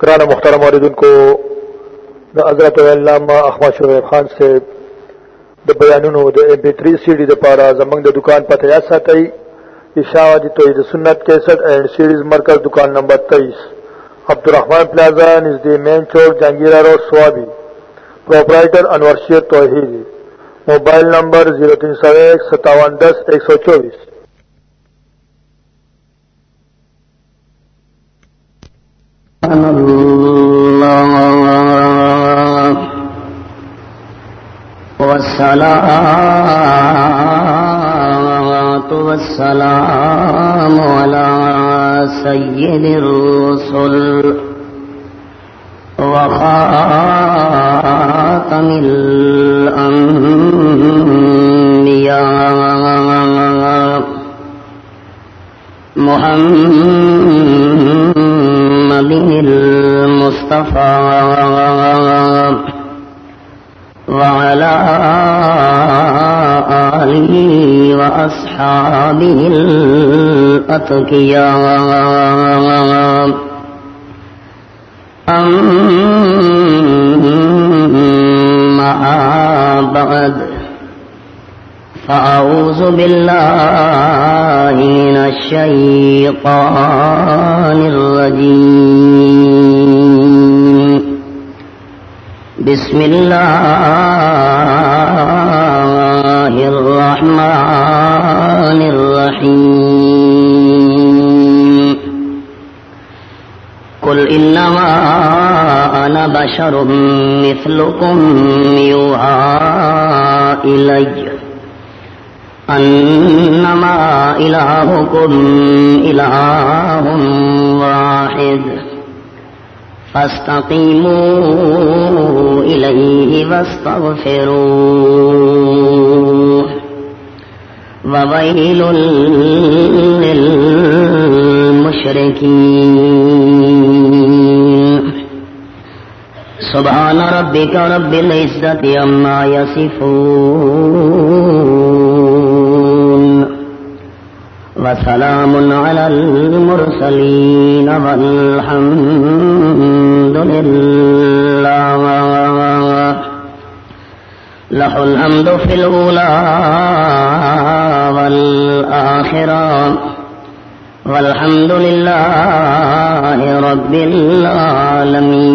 کرانا مختار موردن کو دا حضرت علامہ احمد شعیب خان سے د بیانونو د ایم پی 3 سی ڈی د پارا زمنګ د دکان پته یا ساتي اشاعت توحید سنت 61 اینڈ سیریز مرکز دکان نمبر 23 عبدالرحمن پلازا نزد مین چوک، Jahangira road, Swabi. Proprietor Anwar Sher Tauheed mobile number 03015710124 الله والصلاة والسلام على سيد الرسل وخاتم الأنبياء محمد المصطفى وعلى آله وأصحابه الأتقياء. أما بعد فأعوذ بالله من الشيطان الرجيم. بسم الله الرحمن الرحيم. قل إنما أنا بشر مثلكم يوحى إلي. أنما إلهكم إله واحد. فاستقيموا إليه واستغفروه. وويل للمشركين. سبحان ربك رب العزة عما يصفون. وسلام على المرسلين والحمد لله. له الحمد في الأولى والآخرة والحمد لله رب العالمين.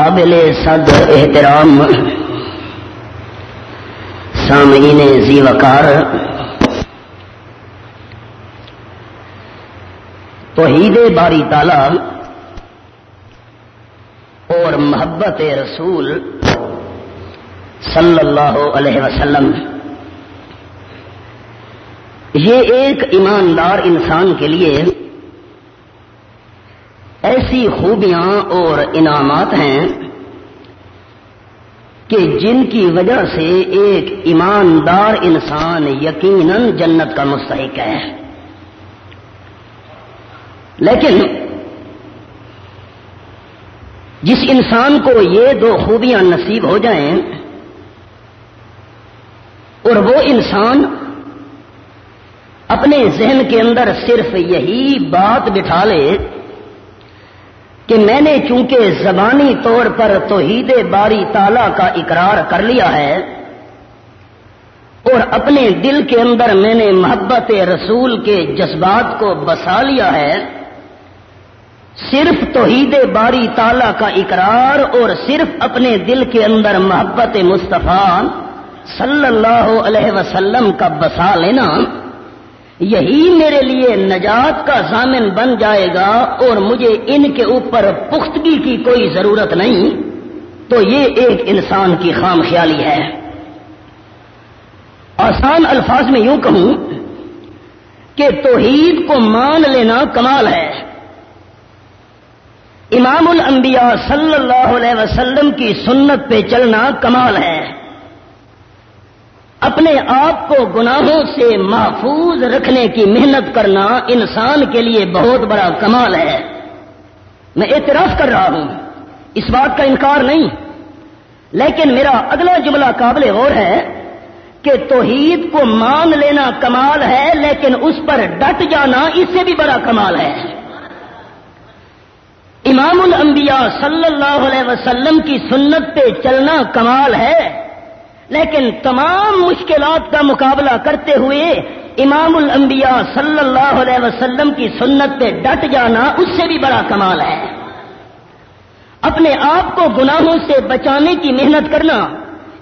قابل صد احترام۔ سامعین زی وقار۔ توحید باری تالا اور محبت رسول صلی اللہ علیہ وسلم۔ یہ ایک ایماندار انسان کے لیے ایسی خوبیاں اور انعامات ہیں کہ جن کی وجہ سے ایک ایماندار انسان یقیناً جنت کا مستحق ہے۔ لیکن جس انسان کو یہ دو خوبیاں نصیب ہو جائیں اور وہ انسان اپنے ذہن کے اندر صرف یہی بات بٹھا لے کہ میں نے چونکہ زبانی طور پر توحید باری تالا کا اقرار کر لیا ہے اور اپنے دل کے اندر میں نے محبت رسول کے جذبات کو بسا لیا ہے، صرف توحید باری تالا کا اقرار اور صرف اپنے دل کے اندر محبت مصطفیٰ صلی اللہ علیہ وسلم کا بسا لینا یہی میرے لیے نجات کا ضامن بن جائے گا اور مجھے ان کے اوپر پختگی کی کوئی ضرورت نہیں، تو یہ ایک انسان کی خام خیالی ہے۔ آسان الفاظ میں یوں کہوں کہ توحید کو مان لینا کمال ہے۔ امام الانبیاء صلی اللہ علیہ وسلم کی سنت پہ چلنا کمال ہے۔ اپنے آپ کو گناہوں سے محفوظ رکھنے کی محنت کرنا انسان کے لیے بہت بڑا کمال ہے۔ میں اعتراف کر رہا ہوں، اس بات کا انکار نہیں۔ لیکن میرا اگلا جملہ قابل غور ہے کہ توحید کو مان لینا کمال ہے، لیکن اس پر ڈٹ جانا اس سے بھی بڑا کمال ہے۔ امام الانبیاء صلی اللہ علیہ وسلم کی سنت پہ چلنا کمال ہے۔ لیکن تمام مشکلات کا مقابلہ کرتے ہوئے امام الانبیاء صلی اللہ علیہ وسلم کی سنت پہ ڈٹ جانا اس سے بھی بڑا کمال ہے۔ اپنے آپ کو گناہوں سے بچانے کی محنت کرنا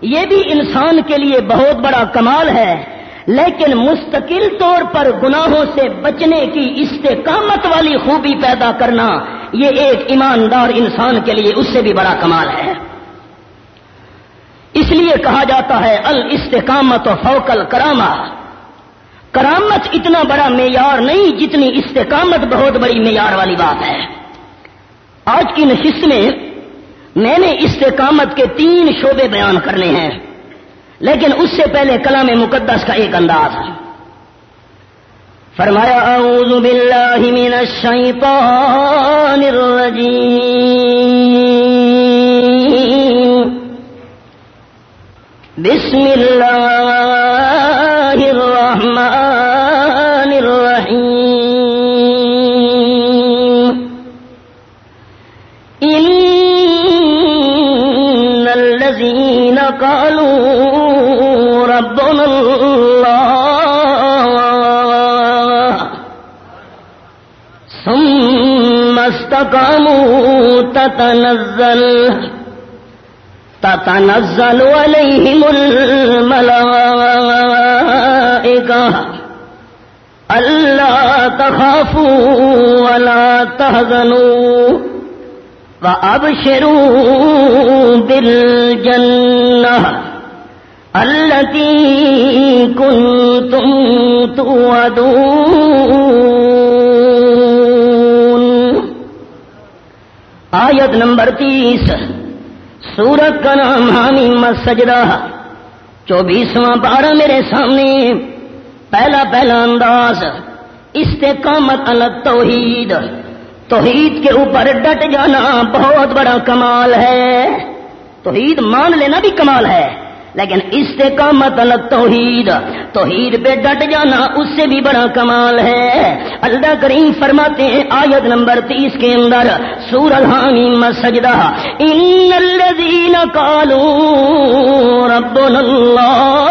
یہ بھی انسان کے لیے بہت بڑا کمال ہے، لیکن مستقل طور پر گناہوں سے بچنے کی استقامت والی خوبی پیدا کرنا یہ ایک ایماندار انسان کے لیے اس سے بھی بڑا کمال ہے۔ اس لیے کہا جاتا ہے، الاستقامت و فوکل کرامہ کرامت اتنا بڑا معیار نہیں جتنی استقامت بہت بڑی معیار والی بات ہے۔ آج کی نشست میں میں نے استقامت کے تین شعبے بیان کرنے ہیں، لیکن اس سے پہلے کلام مقدس کا ایک انداز۔ ہے فرمایا، اعوذ باللہ من الشیطان الرجیم۔ بسم اللہ الرحمن الرحیم ان الذین قالوا ربنا اللہ ثم استقاموا تتنزل تتنزل عليهم الملائكة. ألا تخافوا ولا تهزنوا. وأبشروا بالجنة التي كنتم توعدون. آیت نمبر تیس. سورت کا نام حامی مسجدہ چوبیسواں بارہ میرے سامنے۔ پہلا پہلا انداز، استقامت الگ توحید توحید کے اوپر ڈٹ جانا بہت بڑا کمال ہے۔ توحید مان لینا بھی کمال ہے۔ لیکن استقامت مطلب توحید توحید پہ ڈٹ جانا اس سے بھی بڑا کمال ہے۔ اللہ کریم فرماتے ہیں آیت نمبر تیس کے اندر سورج حامی مسجدہ ان الذین قالوا ربنا اللہ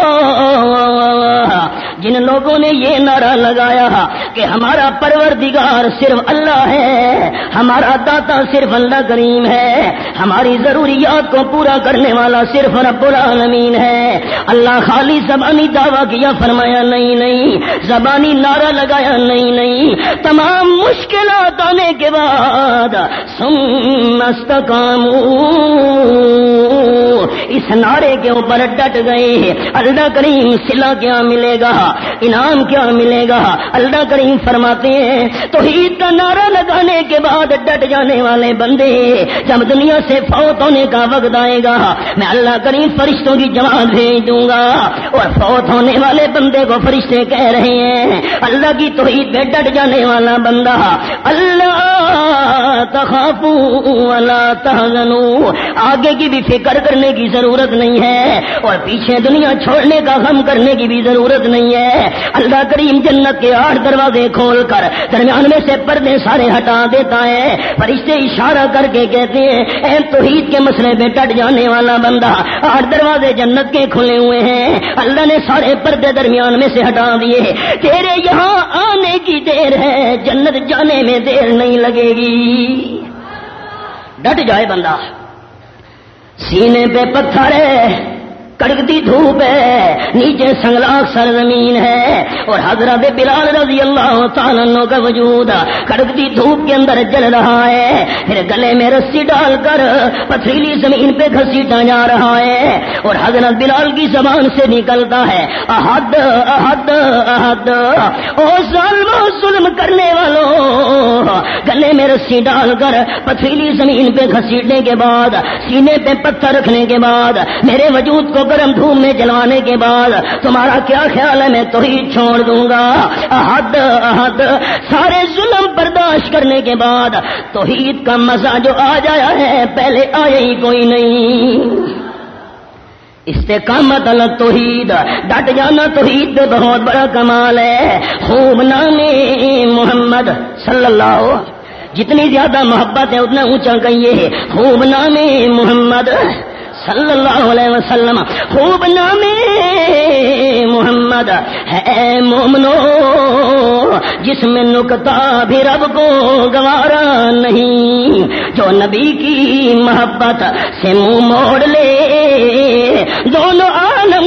جن لوگوں نے یہ نعرہ لگایا کہ ہمارا پروردگار صرف اللہ ہے، ہمارا داتا صرف اللہ کریم ہے، ہماری ضروریات کو پورا کرنے والا صرف رب العالمین ہے۔ اللہ خالی زبانی دعویٰ کیا، فرمایا نہیں نہیں۔ زبانی نعرہ لگایا، نہیں نہیں۔ تمام مشکلات آنے کے بعد سم اس نعرے کے اوپر ڈٹ گئے۔ اللہ کریم سلا کیا ملے گا۔ انعام کیا ملے گا؟ اللہ کریم فرماتے ہیں، توحید کا نعرہ لگانے کے بعد ڈٹ جانے والے بندے جب دنیا سے فوت ہونے کا وقت آئے گا، میں اللہ کریم فرشتوں کی جماعت بھیج دوں گا۔ اور فوت ہونے والے بندے کو فرشتے کہہ رہے ہیں، اللہ کی توحید پہ ڈٹ جانے والا بندہ، اللہ تخافو اللہ تحزنو۔ آگے کی بھی فکر کرنے کی ضرورت نہیں ہے، اور پیچھے دنیا چھوڑنے کا غم کرنے کی بھی ضرورت نہیں ہے اللہ کریم جنت کے آٹھ دروازے کھول کر درمیان میں سے پردے سارے ہٹا دیتا ہے۔ فرشتے اشارہ کر کے کہتے ہیں، اے توحید کے مسئلے پہ ٹٹ جانے والا بندہ، آٹھ دروازے جنت کے کھلے ہوئے ہیں۔ اللہ نے سارے پردے درمیان میں سے ہٹا دیے۔ تیرے یہاں آنے کی دیر ہے، جنت جانے میں دیر نہیں لگے گی۔ ڈٹ جائے بندہ۔ سینے پہ پتھر ہے۔ کڑکتی دھوپ ہے، نیچے سنگلاخ سر زمین ہے۔ اور حضرت بلال رضی اللہ تعالیٰ کا وجود کڑکتی دھوپ کے اندر جل رہا ہے۔ پھر گلے میں رسی ڈال کر پتھریلی زمین پہ گھسیٹا جا رہا ہے۔ اور حضرت بلال کی زبان سے نکلتا ہے، احد احد احد۔ او ظلم ظلم کرنے والوں گلے میں رسی ڈال کر پتھریلی زمین پہ گھسیٹنے کے بعد، سینے پہ پتھر رکھنے کے بعد، میرے وجود کو گرم دھوم میں جلوانے کے بعد تمہارا کیا خیال ہے؟ میں تو ہی چھوڑ دوں گا۔ حد حد سارے ظلم برداشت کرنے کے بعد تو کا مزہ جو آ جایا ہے، پہلے آیا ہی کوئی نہیں۔ استقامت الگ توحید۔ ڈٹ جانا توحید پہ بہت بڑا کمال ہے۔ خوب نام محمد صلی اللہ جتنی زیادہ محبت ہے، اتنا اونچا کہیے۔ خوب نام محمد۔ صلی اللہ علیہ وسلم. خوب نام محمد، ہے مومنو، جس میں نکتا بھی رب کو گوارا نہیں، جو نبی کی محبت سے منہ موڑ لے، دونوں عالم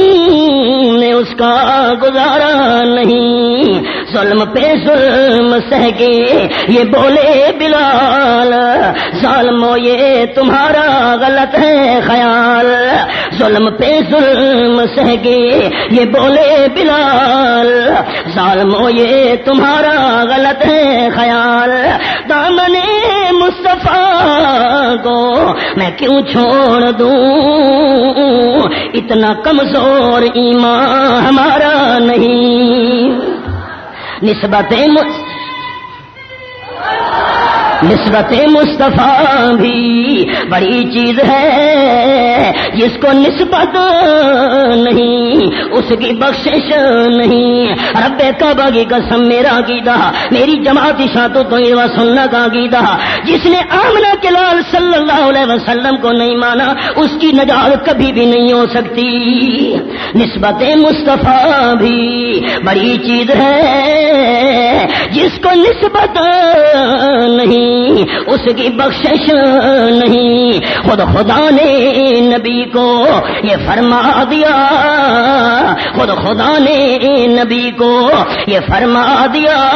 نے اس کا گزارا نہیں۔ ظلم پہ ظلم سہ کے یہ بولے بلال ظالمو یہ تمہارا غلط ہے خیال۔ ظلم پہ ظلم سہگے، یہ بولے بلال ظالمو یہ تمہارا غلط ہے خیال۔ دامن مصطفیٰ کو میں کیوں چھوڑ دوں؟ اتنا کمزور ایمان ہمارا نہیں۔ نسبت نسبت مصطفیٰ بھی بڑی چیز ہے، جس کو نسبت نہیں، اس کی بخشش نہیں۔ رب کعبہ کی قسم، میرا گیتا میری جماعت شاطو تو یہ سننا کا گیتا جس نے آمنا کے لال صلی اللہ علیہ وسلم کو نہیں مانا، اس کی نجات کبھی بھی نہیں ہو سکتی۔ نسبت مصطفیٰ بھی بڑی چیز ہے، جس کو نسبت نہیں اس کی بخشش نہیں۔ خود خدا نے نبی کو یہ فرما دیا۔ خود خدا نے نبی کو یہ فرما دیا۔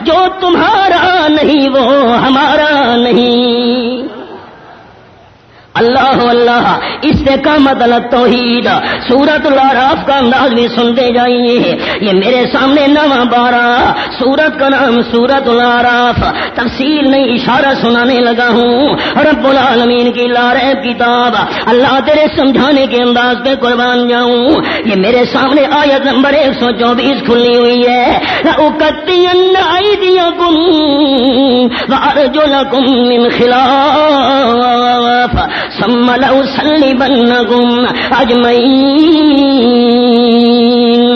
جو تمہارا نہیں وہ ہمارا نہیں۔ اللہ اللہ، اس سے کم عدلت توحید سورت العراف کا انداز بھی سنتے جائیے۔ یہ میرے سامنے نواں بارہ سورت کا نام سورت العراف۔ تفصیل نہیں اشارہ سنانے لگا ہوں۔ رب العالمین کی لارب کتاب، اللہ تیرے سمجھانے کے انداز پہ قربان جاؤں۔ یہ میرے سامنے آیت نمبر ایک سو چوبیس کھلی ہوئی ہے۔ سم لو سلی بن گم اجمئی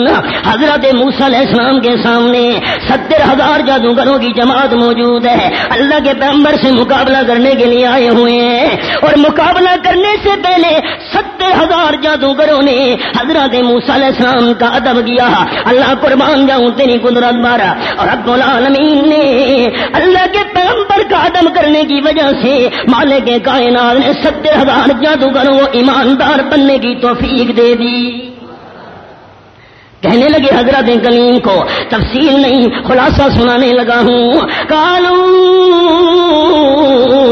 أجمعين حضرت موسا علیہ السلام کے سامنے ستر ہزار جادوگروں کی جماعت موجود ہے۔ اللہ کے پیمبر سے مقابلہ کرنے کے لیے آئے ہوئے ہیں۔ اور مقابلہ کرنے سے پہلے ستر ہزار جادوگروں نے حضرت موسا علیہ السلام کا ادب کیا۔ اللہ قربان جاؤں تیری قدرت مارا اور اب العالمین نے اللہ کے پیغمبر کا ادب کرنے کی وجہ سے مالک کائنات نے ستر ہزار جادوگروں کو ایماندار بننے کی توفیق دے دی۔ کہنے لگے حضرت کلیم کو، تفصیل نہیں، خلاصہ سنانے لگا ہوں۔ کالو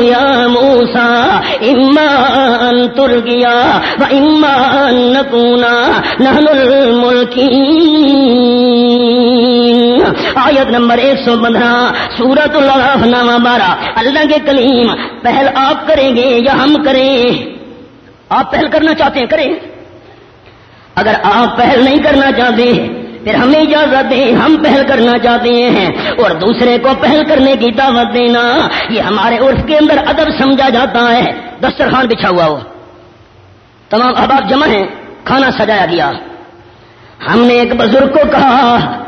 یا موسا امان تر گیا امان نکونا نہن الملکی آیت نمبر ایک سو پندرہ سورت اللہ نامہ بارہ۔ اللہ کے کلیم، پہل آپ کریں گے یا ہم کریں؟ آپ پہل کرنا چاہتے ہیں، کریں۔ اگر آپ پہل نہیں کرنا چاہتے پھر ہمیں اجازت دیں، ہم پہل کرنا چاہتے ہیں۔ اور دوسرے کو پہل کرنے کی دعوت دینا، یہ ہمارے عرف کے اندر ادب سمجھا جاتا ہے۔ دسترخوان بچھا ہوا ہو۔ تمام احباب جمع ہیں، کھانا سجایا گیا۔ ہم نے ایک بزرگ کو کہا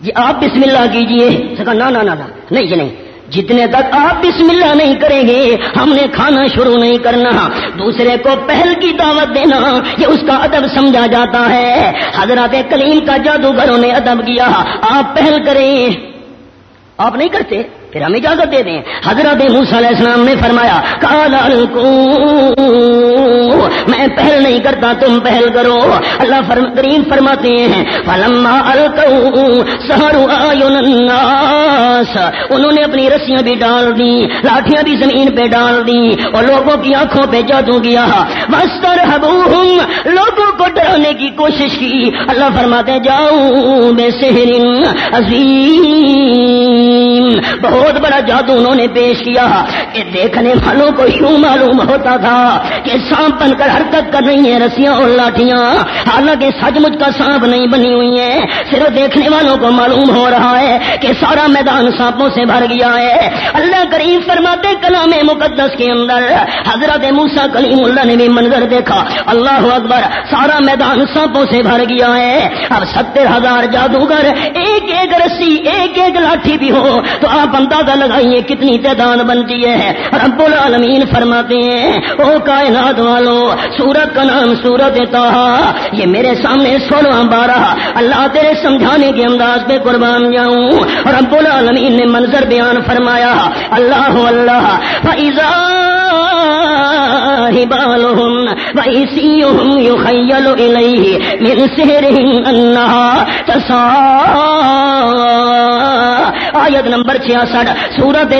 جی آپ بسم اللہ کیجیے۔ کہا نا نا نا نہیں جی نہیں۔ جتنے تک آپ بسم اللہ نہیں کریں گے، ہم نے کھانا شروع نہیں کرنا۔ دوسرے کو پہل کی دعوت دینا، یہ اس کا ادب سمجھا جاتا ہے۔ حضرت کلیم کا جادوگروں نے ادب کیا۔ آپ پہل کریں۔ آپ نہیں کرتے؟ پھر ہم اجازت دے دیں۔ حضرت موسیٰ علیہ السلام نے فرمایا کالا میں پہل نہیں کرتا، تم پہل کرو۔ اللہ فرم، کریم فرماتے ہیں، فلما الناس، انہوں نے اپنی رسیاں بھی ڈال دی لاٹیاں بھی زمین پہ ڈال دی اور لوگوں کی آنکھوں پہ جادو کیا۔ مستر لوگوں کو ڈرانے کی کوشش کی۔ اللہ فرماتے جاؤں بے سہرین عظیم۔ بہت بڑا جادو انہوں نے پیش کیا کہ دیکھنے والوں کو یوں معلوم ہوتا تھا کہ سانپ بن کر حرکت کر رہی ہیں، رسیاں اور لاٹیاں حالانکہ سچ مچ کا سانپ نہیں بنی ہوئی ہے صرف دیکھنے والوں کو معلوم ہو رہا ہے کہ سارا میدان سانپوں سے بھر گیا ہے۔ اللہ کریم فرماتے کلام مقدس کے اندر، حضرت موسا کلیم اللہ نے بھی منظر دیکھا۔ اللہ اکبر، سارا میدان سانپوں سے بھر گیا ہے۔ اب ستر ہزار جادوگر، ایک ایک رسی، ایک ایک لاٹھی بھی ہو، تو آپ اندازہ لگائیے کتنی تعداد بنتی ہے۔ رب العالمین فرماتے ہیں، او کائنات والو سورت کا نام سورت تہا یہ میرے سامنے سولہ بارہ۔ اللہ تیرے سمجھانے کے انداز پہ قربان جاؤں۔ رب العالمین نے منظر بیان فرمایا۔ اللہ اللہ۔ فیضا بالهم وإيسيهم يخيل إليه من سهرهم أنها تسعى آیت نمبر چھیاسٹھ، سورت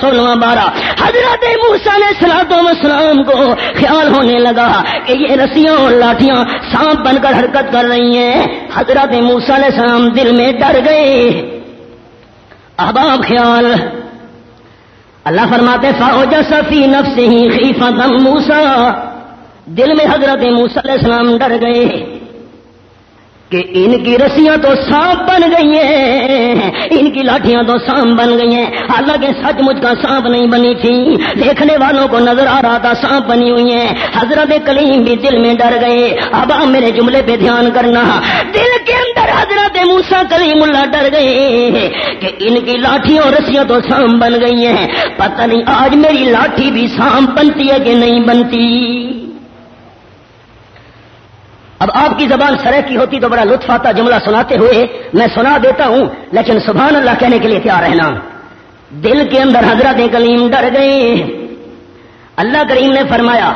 سولہ بارہ حضرت موسا نے سلادم اسلام کو خیال ہونے لگا کہ یہ رسیاں اور لاٹیاں سانپ بن کر حرکت کر رہی ہیں۔ حضرت موسا علیہ السلام دل میں ڈر گئے۔ احباب خیال۔ اللہ فرماتے فاوجا صفی نفس ہی خیفہ موسا دل میں حضرت موسا علیہ السلام ڈر گئے کہ ان کی رسیاں تو سانپ بن گئی ہیں، ان کی لاٹیاں تو سانپ بن گئی ہیں۔ حالانکہ سچ مچ کا سانپ نہیں بنی تھی۔ دیکھنے والوں کو نظر آ رہا تھا، سانپ بنی ہوئی ہیں۔ حضرت کلیم بھی دل میں ڈر گئے۔ اب آپ میرے جملے پہ دھیان کرنا۔ دل کے اندر حضرت موسا کلیم اللہ ڈر گئے کہ ان کی لاٹھیوں رسیاں تو سانپ بن گئی ہیں۔ پتہ نہیں آج میری لاٹھی بھی سانپ بنتی ہے کہ نہیں بنتی۔ اب آپ کی زبان سرح کی ہوتی تو بڑا لطف آتا جملہ سناتے ہوئے، میں سنا دیتا ہوں، لیکن سبحان اللہ کہنے کے لیے کیا رہنا۔ دل کے اندر حضرت کلیم ڈر گئے۔ اللہ کریم نے فرمایا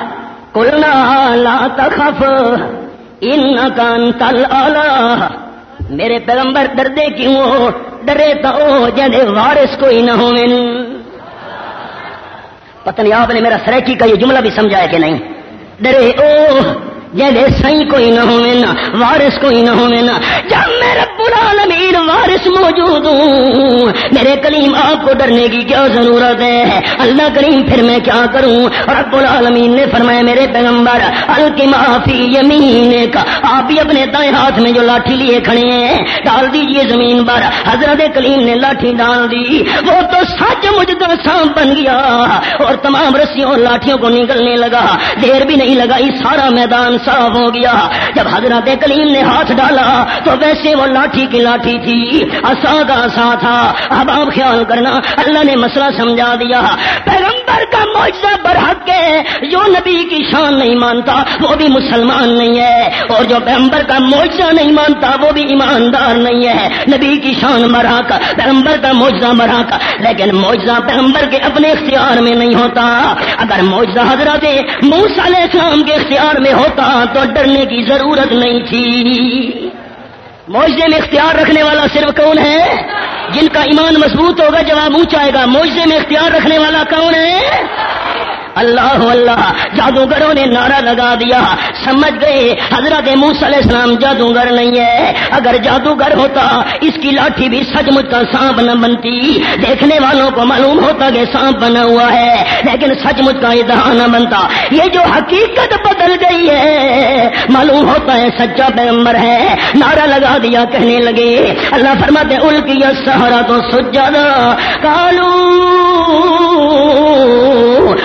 کلنا لا تخف ان کان تل میرے پیغمبر ڈردے کیوں ڈرے تو جدے وارث کوئی نہ ہو پتہ آپ نے میرا سریکی کا یہ جملہ بھی سمجھایا کہ نہیں۔ ڈرے او۔ جیسے سائی کوئی نہ ہوئے نا وارث کوئی نہ ہوئے نا۔ جب میں رب وارث موجود ہوں۔ میرے کلیم، آپ کو ڈرنے کی کیا ضرورت ہے؟ اللہ کریم، پھر میں کیا کروں؟ رب العالمین نے فرمایا، میرے پیغمبر الکی یمین کا آپ بھی اپنے دائیں ہاتھ میں جو لاٹھی لیے کھڑے ہیں، ڈال دیجیے زمین پر۔ حضرت کلیم نے لاٹھی ڈال دی۔ وہ تو سچ مجھ کا سانپ بن گیا۔ اور تمام رسیوں اور لاٹھیوں کو نکلنے لگا۔ دیر بھی نہیں لگائی، سارا میدان صاف ہو گیا۔ جب حضرت کلیم نے ہاتھ ڈالا، تو ویسے وہ لاٹھی کی لاٹھی تھی۔ اصا کا سا تھا اب آپ خیال کرنا، اللہ نے مسئلہ سمجھا دیا۔ پیغمبر کا معجزہ برحق ہے، جو نبی کی شان نہیں مانتا، وہ بھی مسلمان نہیں ہے۔ اور جو پیغمبر کا معجزہ نہیں مانتا، وہ بھی ایماندار نہیں ہے۔ نبی کی شان مرحق پیغمبر کا معجزہ مرحق لیکن معجزہ پیغمبر کے اپنے اختیار میں نہیں ہوتا۔ اگر معجزہ حضرت موسیٰ علیہ السلام کے اختیار میں ہوتا، تو ڈرنے کی ضرورت نہیں تھی۔ معجزے میں اختیار رکھنے والا صرف کون ہے؟ جن کا ایمان مضبوط ہوگا جواب اونچا آئے گا۔ معجزے میں اختیار رکھنے والا کون ہے؟ اللہ اللہ، جادوگروں نے نعرہ لگا دیا۔ سمجھ گئے؟ حضرت موس علیہ السلام جادوگر نہیں ہے۔ اگر جادوگر ہوتا، اس کی لاٹھی بھی سچ مچ کا سانپ نہ بنتی۔ دیکھنے والوں کو معلوم ہوتا کہ سانپ بنا ہوا ہے، لیکن سچ مچ کا ادھا نہ بنتا۔ یہ جو حقیقت بدل گئی ہے، معلوم ہوتا ہے سچا پیغمبر ہے۔ نعرہ لگا دیا، کہنے لگے، اللہ فرماتے الکی سہارا تو سجا کالو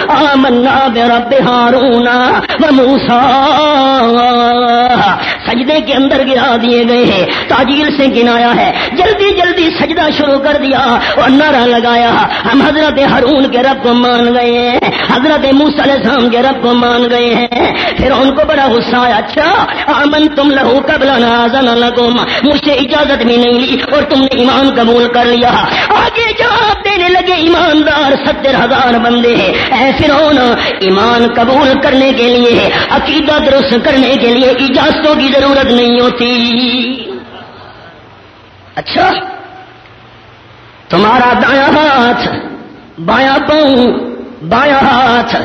آمنا برب ہارون و موسا سجدے کے اندر گرا دیے گئے ہیں۔ تاجیل سے گنایا ہے۔ جلدی جلدی سجدہ شروع کر دیا اور نعرہ لگایا۔ ہم حضرت ہرون کے رب کو مان گئے ہیں۔ حضرت علیہ السلام کے رب کو مان گئے ہیں۔ پھر ان کو بڑا غصہ آیا۔ اچھا آمن تم لہو قبل نازن لکم۔ مجھ سے اجازت بھی نہیں لی اور تم نے ایمان قبول کر لیا۔ آگے جواب دینے لگے ایماندار ستر ہزار بندے ہیں۔ اے فرعون، ایمان قبول کرنے کے لیے، عقیدہ درست کرنے کے لیے، اجازتوں کی ضرورت نہیں ہوتی۔ اچھا تمہارا دایا ہاتھ بایا پاؤں بایا ہاتھ،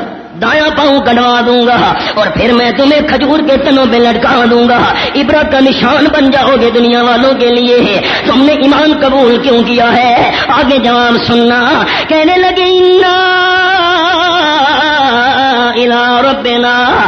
دایا پاؤں کٹوا دوں گا اور پھر میں تمہیں کھجور کے تنوں پہ لٹکا دوں گا عبرت کا نشان بن جاؤ گے دنیا والوں کے لیے۔ تم نے ایمان قبول کیوں کیا ہے؟ آگے جواب سننا۔ کہنے لگے ربنا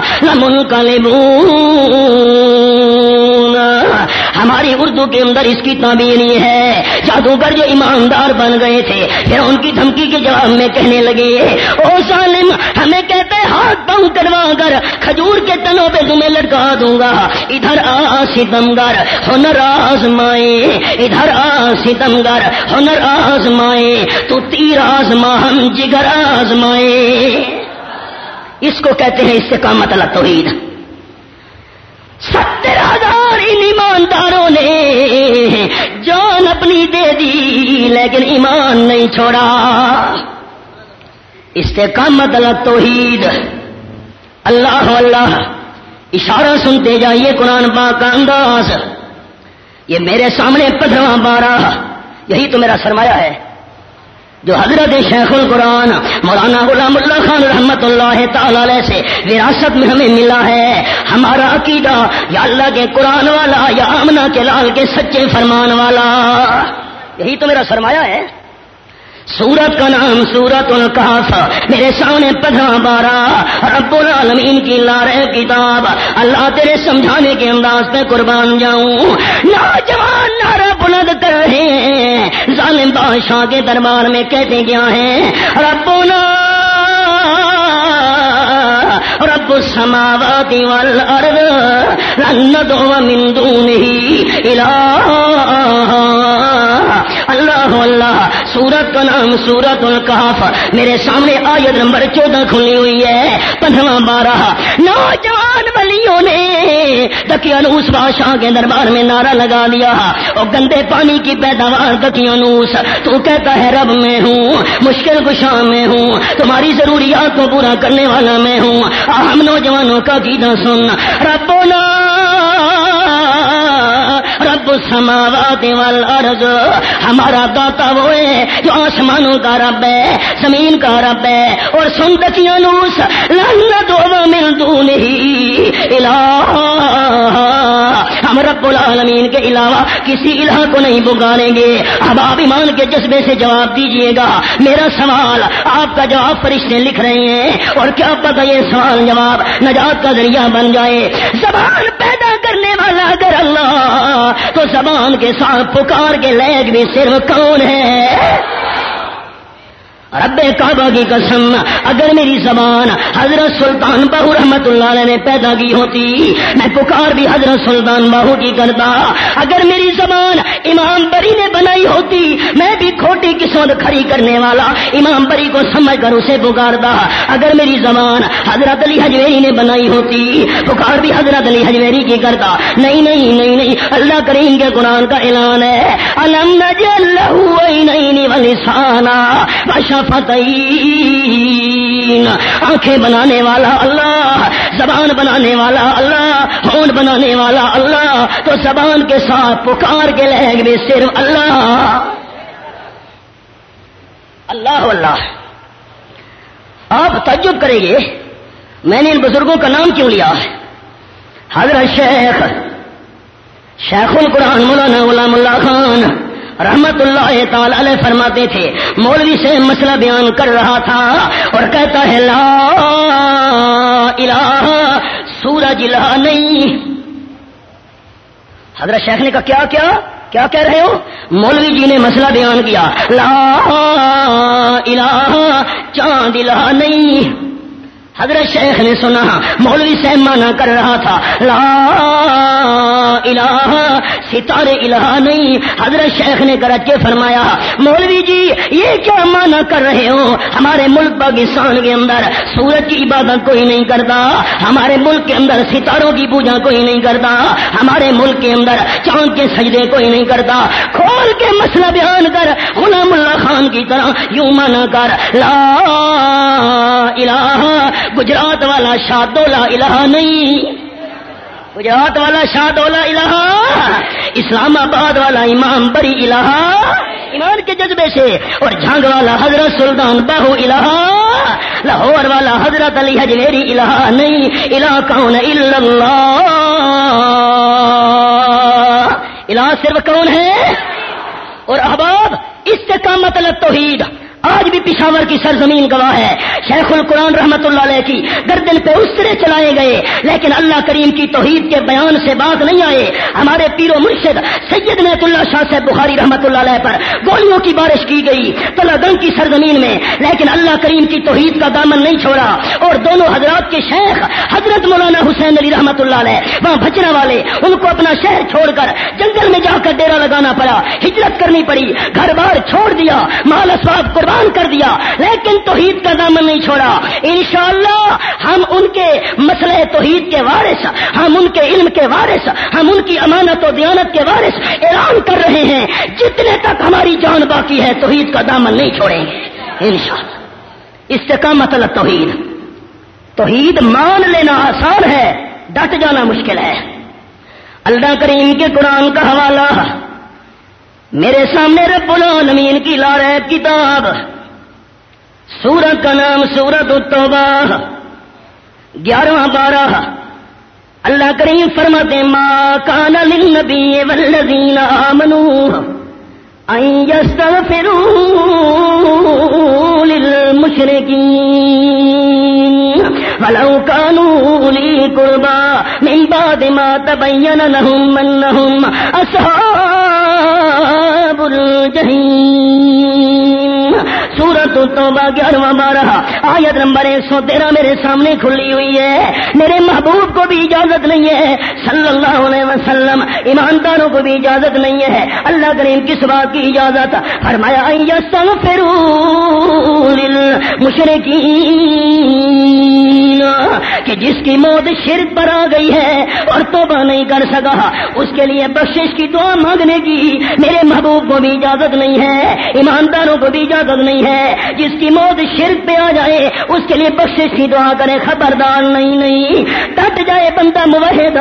ہماری اردو کے اندر اس کی تعبیر یہ ہے، جادوگر جو ایماندار بن گئے تھے، پھر ان کی دھمکی کے جواب میں کہنے لگے، او ظالم، ہمیں کہتے ہاتھ پاؤں کروا کر کھجور کے تنوں پہ تمہیں لٹکا دوں گا۔ ادھر آ، ستمگر، ہنر آزمائے۔ ادھر آ، ستمگر، ہنر آزمائے۔ تو تیر آزما، ہم جگر آزمائے۔ اس کو کہتے ہیں اس سے توحید۔ ستر ہزار ان ایمانداروں نے جان اپنی دے دی، لیکن ایمان نہیں چھوڑا۔ اس سے توحید۔ اللہ اللہ اشارہ سنتے جائیے قرآن پاک کا انداز۔ یہ میرے سامنے پندرہ بارہ، یہی تو میرا سرمایہ ہے۔ جو حضرت شیخ القرآن مولانا غلام اللہ خان رحمت اللہ تعالی سے وراثت میں ہمیں ملا ہے، ہمارا عقیدہ یا اللہ کے قرآن والا یا آمنا کے لال کے سچے فرمان والا۔ یہی تو میرا سرمایہ ہے۔ سورت کا نام سورت القاف، میرے سامنے پدھا بارہ، رب العالمین کی لار کتاب، اللہ تیرے سمجھانے کے انداز پہ قربان جاؤں۔ نوجوان نارا بلند کر رہے ہیں، ظالم بادشاہ کے دربار میں کہتے کیا ہیں، ربنا، رب السماوات والارض، لن ندعو من دونه الہ۔ اللہ اللہ سورت کا نام سورت القاف میرے سامنے آیت نمبر چودہ کھلی ہوئی ہے پندرہ بارہ۔ نوجوان بلیوں نے دکیانوس بادشاہ کے دربار میں نعرہ لگا دیا۔ اور گندے پانی کی پیداوار دکیانوس تو کہتا ہے، رب میں ہوں، مشکل کشاں میں ہوں، تمہاری ضروریات کو پورا کرنے والا میں ہوں۔ ہم نوجوانوں کا گیتا سن ربنا رب سماوات والارض۔ ہمارا داتا وہ ہے جو آسمانوں کا رب ہے، زمین کا رب ہے، اور سندتیاں نوس لنت و ہم رب العالمین کے علاوہ کسی الہ کو نہیں پکاریں گے۔ اب آپ ایمان کے جذبے سے جواب دیجیے گا۔ میرا سوال، آپ کا جواب فرشتے لکھ رہے ہیں، اور کیا پتہ یہ سوال جواب نجات کا ذریعہ بن جائے۔ زبان پیدا کرنے والا اگر اللہ تو زبان کے ساتھ پکار کے لیک بھی صرف کون ہے؟ کعبہ کی قسم، اگر میری زبان حضرت سلطان بہو رحمت اللہ علیہ نے پیدا کی ہوتی، میں پکار بھی حضرت سلطان بہو کی کرتا۔ اگر میری زبان امام بری نے بنائی ہوتی، میں بھی کھوٹی قسمت کھڑی کرنے والا امام بری کو سمجھ کر اسے پکارتا۔ اگر میری زبان حضرت علی حجویری نے بنائی ہوتی، پکار بھی حضرت علی حجویری کی کرتا۔ نہیں نہیں نہیں نہیں، اللہ کریم کے قرآن کا اعلان ہے۔ الم نجل نہیں ولیسانہ بادشاہ آنکھیں بنانے والا اللہ، زبان بنانے والا اللہ ہون بنانے والا اللہ۔ تو زبان کے ساتھ پکار کے لہگ میں صرف اللہ۔ اللہ اللہ۔ آپ تجب کریں گے، میں نے ان بزرگوں کا نام کیوں لیا؟ حضرت شیخ شیخ القرآن مولانا غلام اللہ خان۔ رحمت اللہ تعالی علیہ فرماتے تھے، مولوی سے مسئلہ بیان کر رہا تھا اور کہتا ہے، لا الہ سورج الہ نہیں۔ حضرت شیخ نے کہا، کیا کیا کیا کہہ رہے ہو؟ مولوی جی نے مسئلہ بیان کیا، لا الہ چاند الہ نہیں۔ حضرت شیخ نے سنا، مولوی سے مانا کر رہا تھا۔ لا الہ ستارے الہ نہیں۔ حضرت شیخ نے کرچ کے فرمایا، مولوی جی یہ کیا مانا کر رہے ہو؟ ہمارے ملک پاکستان کے اندر سورج کی عبادت کوئی نہیں کرتا، ہمارے ملک کے اندر ستاروں کی پوجا کوئی نہیں کرتا، ہمارے ملک کے اندر چاند کے سجدے کوئی نہیں کرتا۔ کھول کے مسئلہ بیان کر، غلام اللہ خان کی طرح یوں مانا کر۔ لا گجرات والا شادولا الہ نہیں۔ گجرات والا شاہ دولا الہ۔ اسلام آباد والا امام بری الہ۔ ایمان کے جذبے سے۔ اور جھانگ والا حضرت سلطان بہو الہ۔ لاہور والا حضرت علی حجویری الہ نہیں۔ الہ کون اللہ۔ الہ صرف کون ہے؟ اور احباب، اس سے کا مطلب توحید آج بھی پشاور کی سرزمین گواہ ہے۔ شیخ القرآن رحمت اللہ علیہ کی گردن پہ اسرے چلائے گئے۔ لیکن اللہ کریم کی توحید کے بیان سے بات نہیں آئے۔ ہمارے پیر و مرشد سید نیت اللہ شاہ سے بخاری رحمت اللہ علیہ پر گولیوں کی بارش کی گئی تلا گنگ کی سرزمین میں۔ لیکن اللہ کریم کی توحید کا دامن نہیں چھوڑا۔ اور دونوں حضرات کے شیخ حضرت مولانا حسین علی رحمت اللہ علیہ وہاں بچنا والے، ان کو اپنا شہر چھوڑ کر جنگل میں جا کر ڈیرا لگانا پڑا۔ ہجرت کرنی پڑی، گھر بار چھوڑ دیا۔ مال اسباب قربان قربان کر دیا، لیکن توحید کا دامن نہیں چھوڑا۔ انشاءاللہ ہم ان کے مسئلے توحید کے وارث، ہم ان کے علم کے وارث، ہم ان کی امانت و دیانت کے وارث اعلان کر رہے ہیں۔ جتنے تک ہماری جان باقی ہے، توحید کا دامن نہیں چھوڑیں گے۔ انشاءاللہ۔ اس سے کا مطلب توحید۔ توحید مان لینا آسان ہے، ڈٹ جانا مشکل ہے۔ اللہ کریم کے قرآن کا حوالہ میرے سامنے رب العالمین کی لارب کتاب۔ سورت کا نام سورت التوبہ۔ گیارہواں بارہ اللہ کریم فرماتے ماں کان للنبی والذین آمنوا ان يستغفروا للمشركين ولو كانوا لي قربا من بعد ما تبين لهم انهم اصحاب الجحیم سورت توبہ گیارہواں بارہ آیت نمبر ایک سو تیرہ میرے سامنے کھلی ہوئی ہے۔ میرے محبوب کو بھی اجازت نہیں ہے۔ صلی اللہ علیہ وسلم، ایمانداروں کو بھی اجازت نہیں ہے۔ اللہ کریم کس بات کی اجازت۔ فرمایا مشرقین کہ جس کی موت شرک پر آ گئی ہے اور توبہ نہیں کر سکا، اس کے لیے بخشش کی دعا مانگنے کی میرے محبوب کو بھی اجازت نہیں ہے، ایمانداروں کو بھی اجازت نہیں ہے، جس کی موت شرک پہ آ جائے، اس کے لیے بخشش کی دعا کرے، خبردار نہیں نہیں۔ ڈٹ جائے بندہ موحد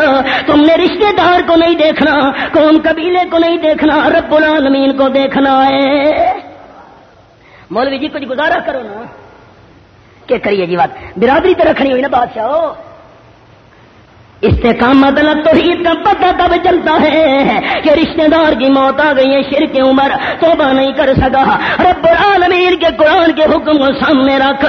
تم نے رشتے دار کو نہیں دیکھنا، قوم قبیلے کو نہیں دیکھنا، رب العالمین کو دیکھنا ہے۔ مولوی جی کچھ گزارا کرو نا۔ کیا کریے جی بات؟ برادری تو رکھنی ہوئی نا بادشاہ استقامت مطلب توحید کا پتہ تب چلتا ہے کہ رشتہ دار کی موت آ گئی ہے شر کی عمر، توبہ نہیں کر سکا۔ رب العالمین کے قرآن کے حکم کو سامنے رکھ۔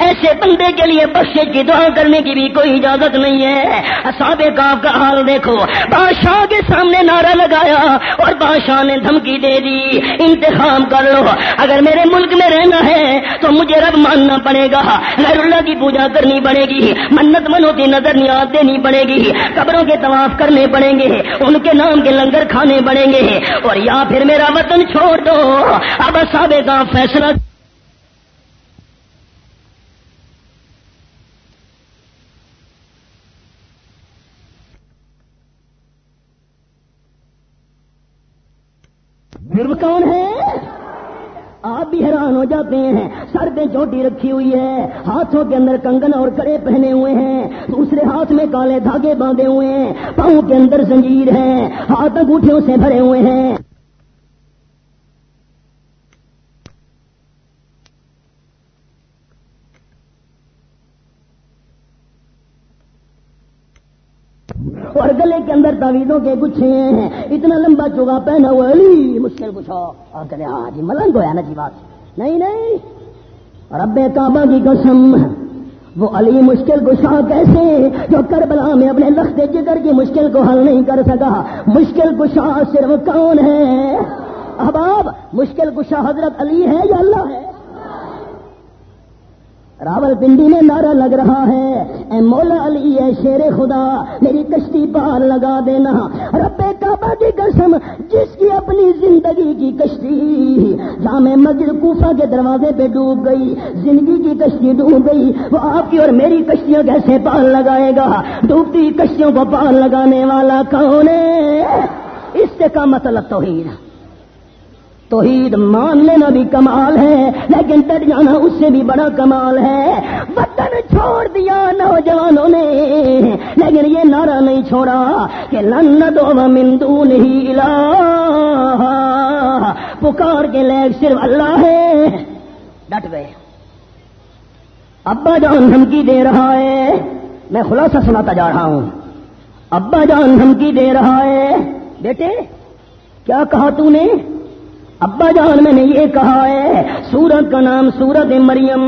ایسے بندے کے لیے بخش کی دعا کرنے کی بھی کوئی اجازت نہیں ہے۔ سابق آپ کا حال دیکھو۔ بادشاہ کے سامنے نعرہ لگایا اور بادشاہ نے دھمکی دے دی۔ انتخاب کر لو۔ اگر میرے ملک میں رہنا ہے تو مجھے رب ماننا پڑے گا۔ غیر اللہ کی پوجا کرنی پڑے گی۔ منت منوتی نظر نیاد دینی پڑے گی قبروں کے طواف کرنے پڑیں گے۔ ان کے نام کے لنگر کھانے پڑیں گے۔ اور یا پھر میرا وطن چھوڑ دو۔ اب سابے کا فیصلہ۔ کون ہے؟ آپ بھی حیران ہو جاتے ہیں۔ سر پہ چوٹی رکھی ہوئی ہے۔ ہاتھوں کے اندر کنگن اور کڑے پہنے ہوئے ہیں۔ دوسرے ہاتھ میں کالے دھاگے باندھے ہوئے ہیں۔ پاؤں کے اندر زنجیر ہے۔ ہاتھ انگوٹھیوں سے بھرے ہوئے ہیں اور گلے کے اندر تعویذوں کے گچھے ہیں۔ اتنا لمبا چوگا پہنا ہوا علی، مشکل کچھ اور کہتے ہاں جی ملنگ ہوا نا جی بات۔ نہیں نہیں۔ رب کعبہ کی قسم، وہ علی مشکل کشا کیسے؟ جو کربلا میں اپنے لخت جگر کی مشکل کو حل نہیں کر سکا۔ مشکل کشا صرف کون ہے؟ احباب، مشکل کشا حضرت علی ہے یا اللہ ہے؟ راول پنڈی میں نعرہ لگ رہا ہے۔ اے مولا علی، اے شیر خدا، میری کشتی پار لگا دینا۔ رب کعبہ کی قسم، جس کی اپنی زندگی کی کشتی، جامع مسجد کوفہ کے دروازے پہ ڈوب گئی، زندگی کی کشتی ڈوب گئی۔ وہ آپ کی اور میری کشتیاں کیسے پار لگائے گا؟ ڈوبتی کشتیوں کو پار لگانے والا کون ہے؟ اس سے کا مطلب توحید؟ توحید مان لینا بھی کمال ہے، لیکن ڈر جانا اس سے بھی بڑا کمال ہے۔ وطن چھوڑ دیا نوجوانوں نے، لیکن یہ نعرہ نہیں چھوڑا کہ لن دو مندو نہیں پکار کے لیگ صرف اللہ ہے۔ ڈٹ گئے۔ ابا جان دھمکی دے رہا ہے۔ میں خلاصہ سناتا جا رہا ہوں۔ ابا جان دھمکی دے رہا ہے۔ بیٹے، کیا کہا تو نے؟ ابا جان میں نے یہ کہا ہے، سورت کا نام سورت مریم،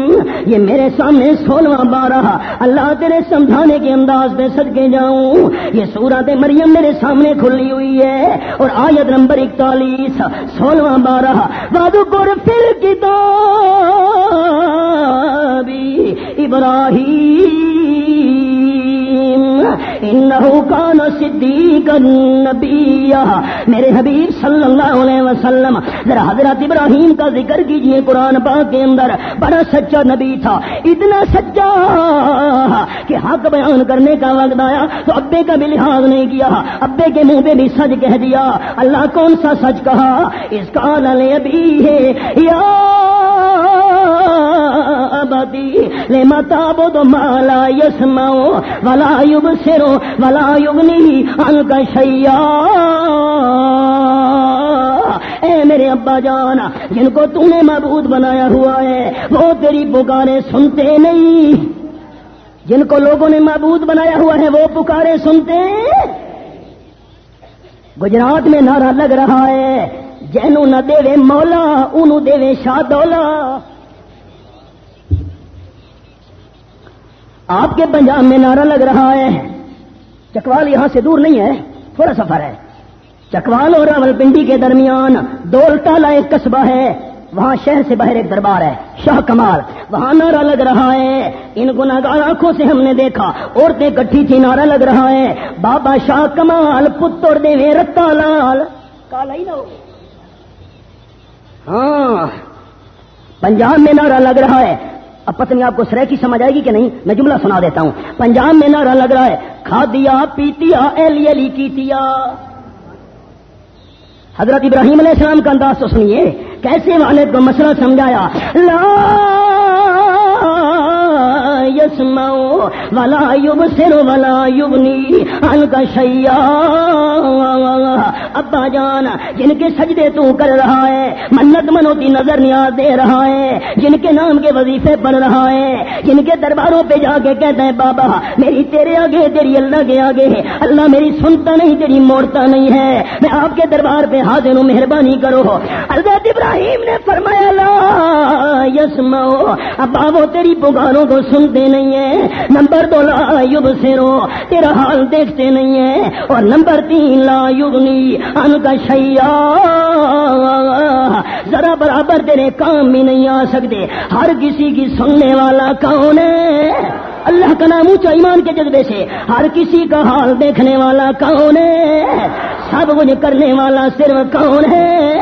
یہ میرے سامنے سولہواں بارہ، اللہ تیرے سمجھانے کے انداز میں سد کے جاؤں، یہ سورت مریم میرے سامنے کھلی ہوئی ہے، اور آیت نمبر اکتالیس، سولہواں بارہ بادو گر پھر کتاب ابراہیم۔ کان صدیق النبی میرے حبیب صلی اللہ علیہ وسلم، ذرا حضرت ابراہیم کا ذکر کیجیے قرآن پاک کے اندر۔ بڑا سچا نبی تھا، اتنا سچا کہ حق بیان کرنے کا وقت آیا۔ تو ابے کا بھی لحاظ نہیں کیا، ابے کے منہ پہ بھی سچ کہہ دیا۔ اللہ کون سا سچ کہا؟ اس کا ابھی ہے۔ یا ابدی لے متا بو تو مالا یسما ولا یوگ سرو ولا یوگ نہیں ان کا شیا اے میرے ابا جان جن کو تو نے معبود بنایا ہوا ہے، وہ تیری پکارے سنتے نہیں۔ جن کو لوگوں نے معبود بنایا ہوا ہے، وہ پکارے سنتے۔ گجرات میں نعرہ لگ رہا ہے، جینو نہ دے مولا انو دے شاہ دولا۔ آپ کے پنجاب میں نعرہ لگ رہا ہے چکوال یہاں سے دور نہیں ہے، تھوڑا سفر ہے۔ چکوال اور راول پنڈی کے درمیان دول ٹالا ایک قصبہ ہے، وہاں شہر سے باہر ایک دربار ہے، شاہ کمال۔ وہاں نعرہ لگ رہا ہے، ان کو ناگار آنکھوں سے ہم نے دیکھا، عورتیں کٹھی تھی، نعرہ لگ رہا ہے۔ بابا شاہ کمال پتر دے رتا لال۔ کالا ہی نہ ہاں پنجاب میں نعرہ لگ رہا ہے۔ اب پتنی آپ کو سرے کی سمجھ آئے گی کہ نہیں؟ میں جملہ سنا دیتا ہوں۔ پنجاب میں نعرہ لگ رہا ہے، کھا دیا، پیتیا ایلی ایلی کیتیا۔ حضرت ابراہیم علیہ السلام کا انداز تو سنیے، کیسے والد کو مسئلہ سمجھایا؟ لا یسماؤ ولا یوب ولا یوگنی ان کا شیا ابا جان، جن کے سجدے تو کر رہا ہے، منت منوتی نظر نیاز دے رہا ہے، جن کے نام کے وظیفے پڑھ رہا ہے، جن کے درباروں پہ جا کے کہتے ہیں بابا، میری تیرے آگے، تیری اللہ کے آگے اللہ میری سنتا نہیں، تیری موڑتا نہیں ہے، میں آپ کے دربار پہ حاضر ہوں، مہربانی کرو۔ حضرت ابراہیم نے فرمایا، لا یسمو ابا، وہ تیری پکاروں کو سنتے نہیں ہیں نمبر دو، لا یوب سیرو تیرا حال دیکھتے نہیں ہیں اور نمبر تین، لا یوگنی ان کا شیا ذرا برابر تیرے کام بھی نہیں آ سکتے۔ ہر کسی کی سننے والا کون ہے؟ اللہ کا نام اونچا ایمان کے جذبے سے ہر کسی کا حال دیکھنے والا کون ہے؟ سب کچھ کرنے والا صرف کون ہے؟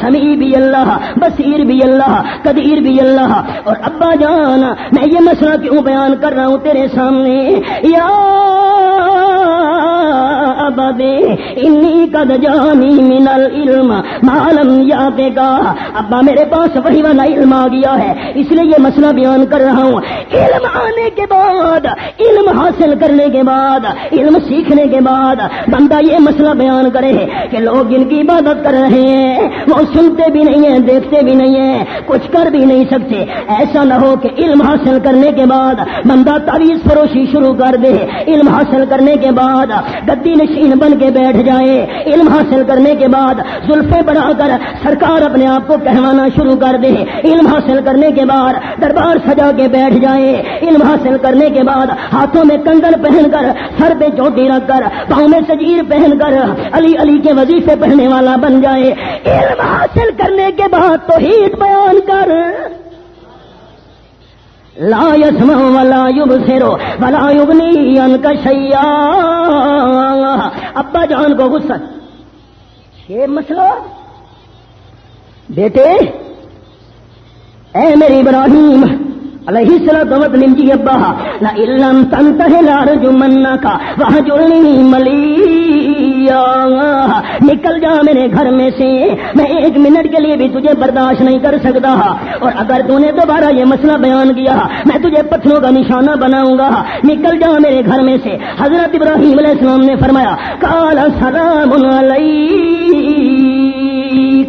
سمی بھی اللہ، بصیر بھی اللہ، قدیر بھی اللہ۔ اور ابا جان، میں یہ مسئلہ کیوں بیان کر رہا ہوں تیرے سامنے؟ یا انی قد جانی من العلم معلم یا گا ابا میرے پاس وہی والا علم آ گیا ہے، اس لیے یہ مسئلہ بیان کر رہا ہوں۔ علم آنے کے بعد علم حاصل کرنے کے بعد، علم سیکھنے کے بعد بندہ یہ مسئلہ بیان کرے کہ لوگ جن کی عبادت کر رہے ہیں، وہ سنتے بھی نہیں ہیں، دیکھتے بھی نہیں ہیں، کچھ کر بھی نہیں سکتے۔ ایسا نہ ہو کہ علم حاصل کرنے کے بعد بندہ تعویذ فروشی شروع کر دے۔ علم حاصل کرنے کے بعد گدی نشین بن کے بیٹھ جائے۔ علم حاصل کرنے کے بعد زلفے بڑھا کر سرکار اپنے آپ کو کہوانا شروع کر دے۔ علم حاصل کرنے کے بعد دربار سجا کے بیٹھ جائے۔ علم حاصل کر کرنے کے بعد ہاتھوں میں کنگن پہن کر، سر پہ چوٹی رکھ کر، پاؤں میں سجیر پہن کر علی علی کے وظیفے پہننے والا بن جائے۔ علم حاصل کرنے کے بعد تو بیان کر۔ لا یسم ولا یبصرو ولا یغنی عنک شیئا۔ ابا جان کو غصہ۔ یہ مسئلہ؟ بیٹے، اے میری ابراہیم علیہ السلام نمجی ابا لا علم تنتہ لارجمنہ کا وحجرنی ملیا نکل جا میرے گھر میں سے، میں ایک منٹ کے لیے بھی تجھے برداشت نہیں کر سکتا۔ اور اگر تو نے دوبارہ یہ مسئلہ بیان کیا، میں تجھے پتھروں کا نشانہ بناؤں گا۔ نکل جا میرے گھر میں سے۔ حضرت ابراہیم علیہ السلام نے فرمایا کالا سلام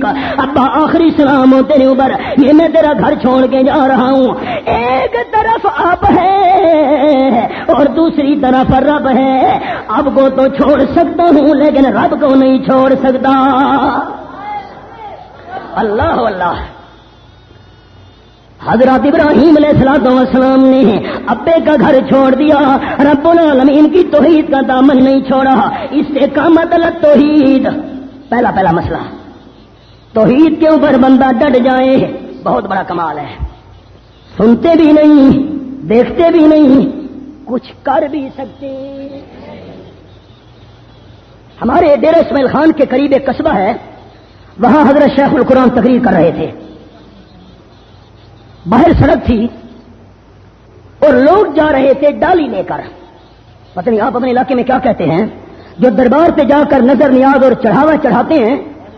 کا ابا، آخری سلام ہو تیرے اوپر۔ یہ میں تیرا گھر چھوڑ کے جا رہا ہوں۔ ایک طرف اب ہے اور دوسری طرف رب ہے۔ اب کو تو چھوڑ سکتا ہوں، لیکن رب کو نہیں چھوڑ سکتا۔ اللہ اللہ۔ حضرت ابراہیم علیہ السلام وسلام نے ابے کا گھر چھوڑ دیا۔ رب العالمین کی توحید کا دامن نہیں چھوڑا۔ اس سے کا مطلب توحید۔ پہلا پہلا مسئلہ۔ توحید کے اوپر بندہ ڈٹ جائے، بہت بڑا کمال ہے۔ سنتے بھی نہیں، دیکھتے بھی نہیں، کچھ کر بھی سکتے۔ ہمارے ڈیر اسماعیل خان کے قریب ایک قصبہ ہے، وہاں حضرت شیخ القرآن تقریر کر رہے تھے۔ باہر سڑک تھی اور لوگ جا رہے تھے ڈالی لے کر۔ پتہ نہیں آپ اپنے علاقے میں کیا کہتے ہیں، جو دربار پہ جا کر نظر نیاز اور چڑھاوا چڑھاتے ہیں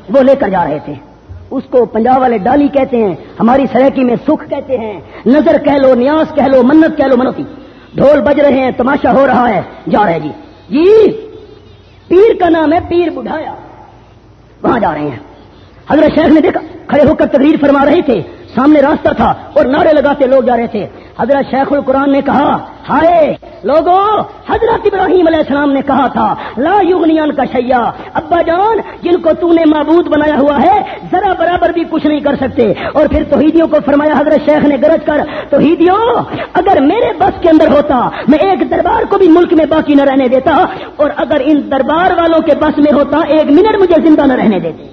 وہ لے کر جا رہے تھے۔ اس کو پنجاب والے ڈالی کہتے ہیں، ہماری سریکی میں سکھ کہتے ہیں، نظر کہہ لو، نیاز کہہ لو، منت کہہ لو منتی ڈھول بج رہے ہیں، تماشا ہو رہا ہے۔ جا رہے جی۔ جی پیر کا نام ہے پیر بڑھایا وہاں جا رہے ہیں۔ حضرت شیخ نے دیکھا، کھڑے ہو کر تقریر فرما رہے تھے۔ سامنے راستہ تھا اور نعرے لگاتے لوگ جا رہے تھے۔ حضرت شیخ القرآن نے کہا، ہائے لوگوں حضرت ابراہیم علیہ السلام نے کہا تھا، لا یغنیان کا شیا ابا جان، جن کو تو نے معبود بنایا ہوا ہے، ذرا برابر بھی کچھ نہیں کر سکتے۔ اور پھر توحیدیوں کو فرمایا، حضرت شیخ نے گرج کر، توحیدیوں، اگر میرے بس کے اندر ہوتا، میں ایک دربار کو بھی ملک میں باقی نہ رہنے دیتا، اور اگر ان دربار والوں کے بس میں ہوتا، ایک منٹ مجھے زندہ نہ رہنے دیتے۔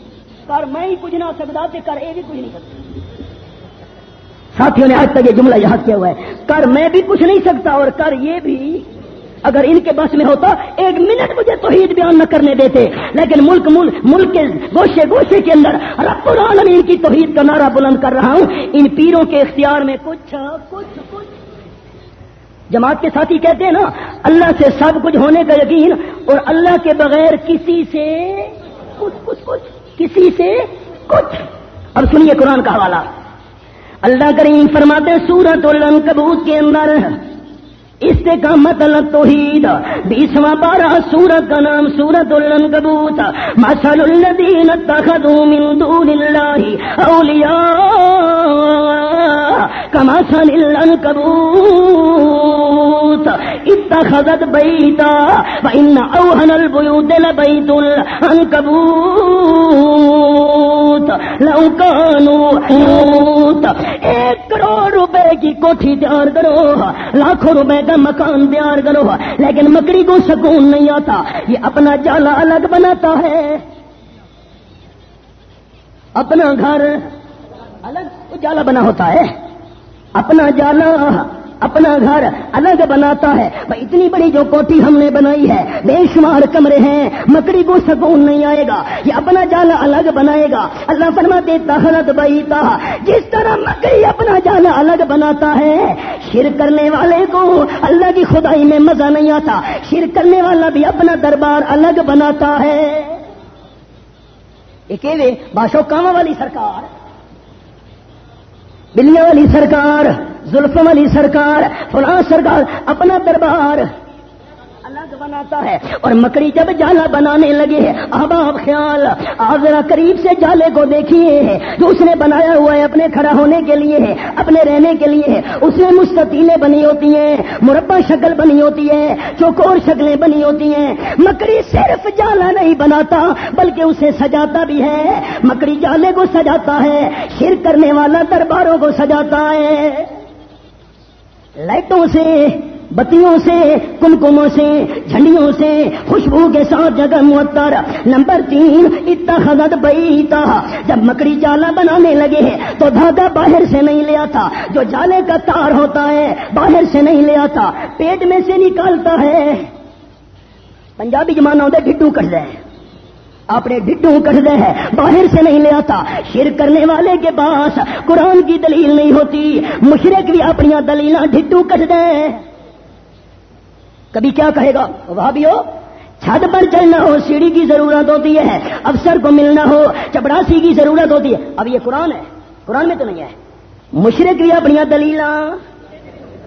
کر، میں ہی کچھ نہ سکتا کر، یہ بھی کچھ نہیں سکتا۔ ساتھیوں نے آج تک یہ جملہ یاد کیا ہوا ہے۔ کر میں بھی کچھ نہیں سکتا اور کر یہ بھی۔ اگر ان کے بس میں ہوتا، ایک منٹ مجھے توحید بیان نہ کرنے دیتے۔ لیکن ملک ملک ملک کے گوشے گوشے کے اندر رب العالمین کی توحید کا نعرہ بلند کر رہا ہوں۔ ان پیروں کے اختیار میں کچھ کچھ کچھ۔ جماعت کے ساتھی کہتے ہیں نا، اللہ سے سب کچھ ہونے کا یقین اور اللہ کے بغیر کسی سے کچھ کچھ کچھ، کسی سے کچھ۔ اب سنیے قرآن کا حوالہ۔ اللہ کریم فرماتے سورت العنکبوت کے اندر استقامت مطلب التوحید بیسواں بارہ سورت کا نام سورت العنکبوت مثل الذین اتخذوا من دون اللہ اولیاء کمثل العنکبوت اتخذت بیتا وان اوہن البیوت لبیت العنکبوت لو کانوا ایک کروڑ روپے کی کوٹھی تیار کرو۔ لاکھوں روپے کا مکان تیار کرو۔ لیکن مکڑی کو سکون نہیں آتا۔ یہ اپنا جالا الگ بناتا ہے۔ اپنا گھر الگ جالا بنا ہوتا ہے۔ اپنا جالا اپنا گھر الگ بناتا ہے۔ اتنی بڑی جو کوٹھی ہم نے بنائی ہے، بے شمار کمرے ہیں۔ مکڑی کو سکون نہیں آئے گا۔ یہ اپنا جالا الگ بنائے گا۔ اللہ فرما دیتا حضرت جس طرح مکڑی اپنا جالا الگ بناتا ہے، شر کرنے والے کو اللہ کی خدائی میں مزہ نہیں آتا۔ شر کرنے والا بھی اپنا دربار الگ بناتا ہے۔ باشو کام والی سرکار، بلیاں والی سرکار زلفم علی سرکار، فلاں سرکار، اپنا دربار۔ الگ بناتا ہے، اور مکڑی جب جالا بنانے لگے اب آپ خیال آپ ذرا قریب سے جالے کو دیکھیے جو اس نے بنایا ہوا ہے، اپنے کھڑا ہونے کے لیے اپنے رہنے کے لیے اس میں مستطیلیں بنی ہوتی ہیں، مربع شکل بنی ہوتی ہے چوکور شکلیں بنی ہوتی ہیں۔ مکڑی صرف جالا نہیں بناتا، بلکہ اسے سجاتا بھی ہے۔ مکڑی جالے کو سجاتا ہے شر کرنے والا درباروں کو سجاتا ہے۔ لائٹوں سے، بتیوں سے، کمکموں سے، جھنڈیوں سے، خوشبو کے ساتھ جگہ معطر۔ نمبر تین اتنا حضرت بئی تھا جب مکڑی جالا بنانے لگے، تو دھاگا باہر سے نہیں لے آتا۔ جو جالے کا تار ہوتا ہے، باہر سے نہیں لے آتا۔ پیٹ میں سے نکالتا ہے۔ پنجابی زمانہ ہوتا ہے ڈھڈو کٹ جائے اپنے ڈڈو کٹ دے باہر سے نہیں لے آتا۔ شر کرنے والے کے پاس قرآن کی دلیل نہیں ہوتی۔ مشرق بھی اپنی دلیل ڈڈو کٹ دے کبھی کیا کہے گا؟ وہ بھی چھت پر چلنا ہو، سیڑھی کی ضرورت ہوتی ہے، افسر کو ملنا ہو، چپڑاسی کی ضرورت ہوتی ہے۔ اب یہ قرآن ہے۔ قرآن میں تو نہیں ہے۔ مشرق بھی اپنی دلیل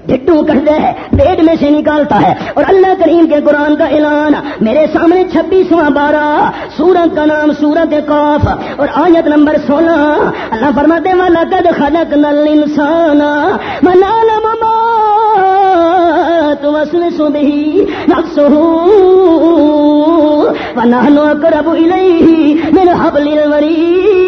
ڈھٹو کر دے پیٹ میں سے نکالتا ہے۔ اور اللہ کریم کے قرآن کا اعلان، میرے سامنے چھبیسواں بارہ، سورت کا نام سورت کاف اور آیت نمبر سولہ، اللہ فرماتے والا قد خلق نل انسان منالم توسوس به نفسه ونحن اقرب اليه من حبل الوريد۔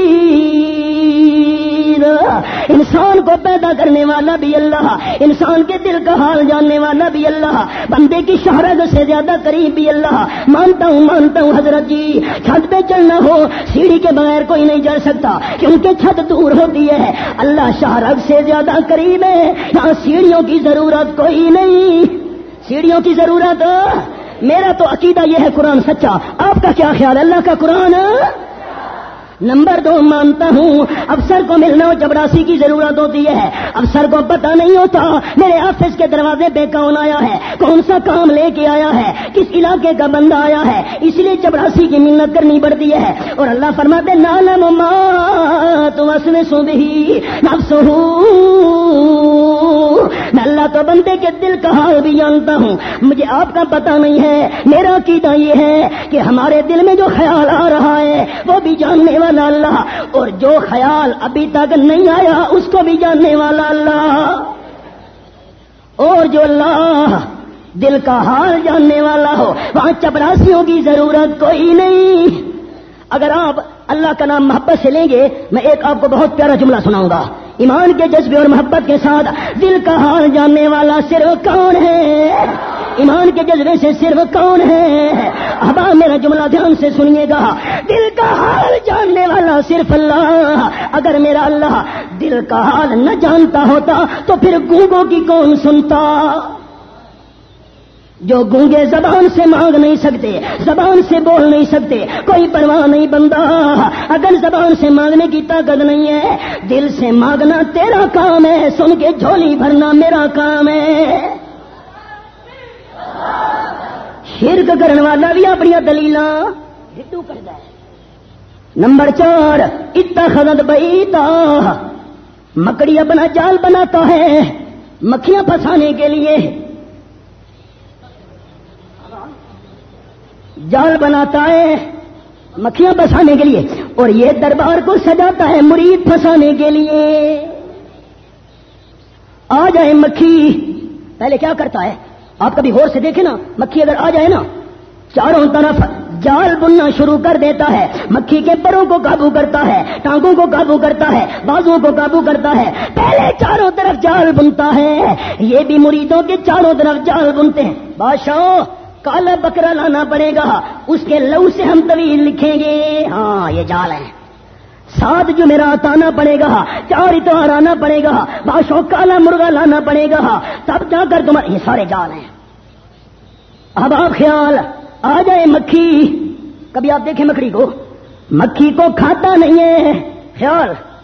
انسان کو پیدا کرنے والا بھی اللہ، انسان کے دل کا حال جاننے والا بھی اللہ، بندے کی شہرت سے زیادہ قریب بھی اللہ۔ مانتا ہوں مانتا ہوں حضرت جی چھت پہ چلنا ہو، سیڑھی کے بغیر کوئی نہیں چل سکتا۔ کیونکہ چھت دور ہوتی ہے، اللہ شہرت سے زیادہ قریب ہے۔ یہاں سیڑھیوں کی ضرورت کوئی نہیں۔ سیڑھیوں کی ضرورت؟ میرا تو عقیدہ یہ ہے قرآن سچا۔ آپ کا کیا خیال اللہ کا قرآن؟ نمبر دو مانتا ہوں۔ افسر کو ملنا چپراسی کی ضرورت ہوتی ہے۔ افسر کو پتا نہیں ہوتا میرے آفس کے دروازے پہ کون آیا ہے، کون سا کام لے کے آیا ہے، کس علاقے کا بندہ آیا ہے۔ اس لیے چپراسی کی محنت کرنی پڑتی ہے۔ اور اللہ فرماتے نانا مما تو سو بھی میں اللہ تو بندے کے دل کا حال بھی جانتا ہوں۔ مجھے آپ کا پتا نہیں ہے، میرا عقیدہ یہ ہے کہ ہمارے دل میں جو خیال آ رہا ہے، وہ بھی جاننے والا اللہ۔ اور جو خیال ابھی تک نہیں آیا، اس کو بھی جاننے والا اللہ۔ اور جو اللہ دل کا حال جاننے والا ہو، وہاں چپراسیوں کی ضرورت کوئی نہیں۔ اگر آپ اللہ کا نام محبت سے لیں گے، میں ایک آپ کو بہت پیارا جملہ سناؤں گا۔ ایمان کے جذبے اور محبت کے ساتھ دل کا حال جاننے والا صرف کون ہے؟ ایمان کے جذبے سے صرف کون ہے؟ اب میرا جملہ دھیان سے سنیے گا۔ دل کا حال جاننے والا صرف اللہ۔ اگر میرا اللہ دل کا حال نہ جانتا ہوتا تو پھر گونگوں کی کون سنتا؟ جو گونگے زبان سے مانگ نہیں سکتے، زبان سے بول نہیں سکتے، کوئی پرواہ نہیں بندہ۔ اگر زبان سے مانگنے کی طاقت نہیں ہے، دل سے مانگنا تیرا کام ہے، سن کے جھولی بھرنا میرا کام ہے۔ شرک کرنے والا بھی اپنی دلیل ہٹو کرتا ہے نمبر چار اتنا خدت بئی مکڑی اپنا جال بناتا ہے، مکھیاں پھنسانے کے لیے۔ جال بناتا ہے مکھیاں بسانے کے لیے اور یہ دربار کو سجاتا ہے مرید پھنسانے کے لیے۔ آ جائے مکھی۔ پہلے کیا کرتا ہے؟ آپ کبھی غور سے دیکھیں نا، مکھی اگر آ جائے نا، چاروں طرف جال بننا شروع کر دیتا ہے۔ مکھی کے پروں کو قابو کرتا ہے، ٹانگوں کو قابو کرتا ہے بازو کو قابو کرتا ہے۔ پہلے چاروں طرف جال بنتا ہے، یہ بھی مریدوں کے چاروں طرف جال بنتے ہیں۔ بادشاہ کالا بکرا لانا پڑے گا، اس کے لو سے ہم طویل لکھیں گے۔ ہاں یہ جال ہے سات جو میرا آنا پڑے گا چار اتوار آنا پڑے گا، بادشاہ کالا مرغا لانا پڑے گا۔ تب جا کر تمہارے یہ سارے جال ہیں۔ اب آپ خیال، آ جائے مکھی۔ کبھی آپ دیکھیں مکڑی کو؟ مکھی کو کھاتا نہیں ہے۔ خیال۔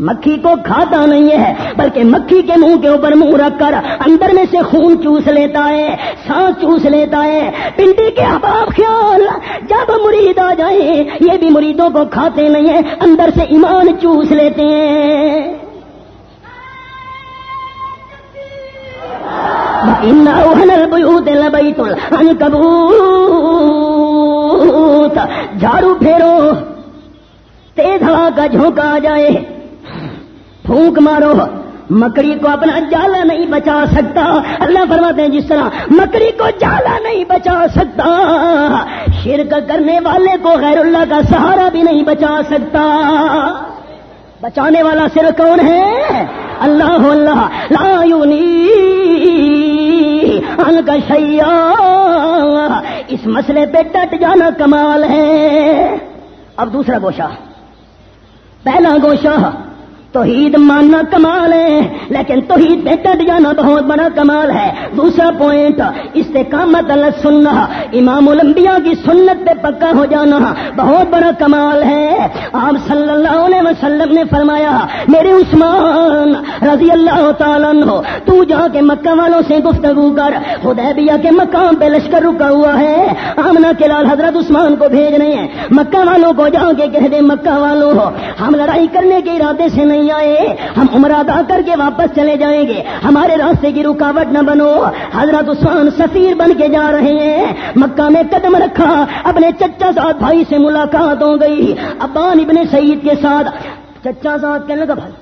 مکھی کو کھاتا نہیں ہے، بلکہ مکھی کے منہ کے اوپر منہ رکھ کر اندر میں سے خون چوس لیتا ہے، سانس چوس لیتا ہے۔ پنڈی کے احباب خیال، جب مرید آ جائیں، یہ بھی مریدوں کو کھاتے نہیں ہیں، اندر سے ایمان چوس لیتے ہیں۔ جھاڑو پھیرو، تیز ہوا کا جھونکا آ جائے۔ پھونک مارو۔ مکڑی کو اپنا جالا نہیں بچا سکتا۔ اللہ فرماتے ہیں جس طرح مکڑی کو جالا نہیں بچا سکتا، شرک کرنے والے کو غیر اللہ کا سہارا بھی نہیں بچا سکتا۔ بچانے والا صرف کون ہے؟ اللہ اللہ، لا یونی ان کا شیا اس مسئلے پہ ڈٹ جانا کمال ہے۔ اب دوسرا گوشہ، پہلا گوشہ توحید ماننا کمال ہے، لیکن توحید پہ کٹ جانا بہت بڑا کمال ہے۔ دوسرا پوائنٹ استقامت اللہ سننا، امام الانبیاء کی سنت پہ پکا ہو جانا بہت بڑا کمال ہے۔ آپ صلی اللہ علیہ وسلم نے فرمایا، میرے عثمان رضی اللہ تعالیٰ عنہ، تو جا کے مکہ والوں سے گفتگو کر۔ حدیبیہ کے مقام پہ لشکر رکا ہوا ہے۔ آمنا کے لال حضرت عثمان کو بھیج رہے ہیں۔ مکہ والوں کو جا کے کہہ دے، مکہ والوں، ہم لڑائی کرنے کے ارادے سے نہیں آئے۔ ہم عمر ادا کر کے واپس چلے جائیں گے۔ ہمارے راستے کی رکاوٹ نہ بنو۔ حضرت عثمان سفیر بن کے جا رہے ہیں۔ مکہ میں قدم رکھا۔ اپنے چچا ساتھ بھائی سے ملاقات ہو گئی۔ ابان ابن سعید کے ساتھ چچا ساتھ کہنے لگا، بھائی،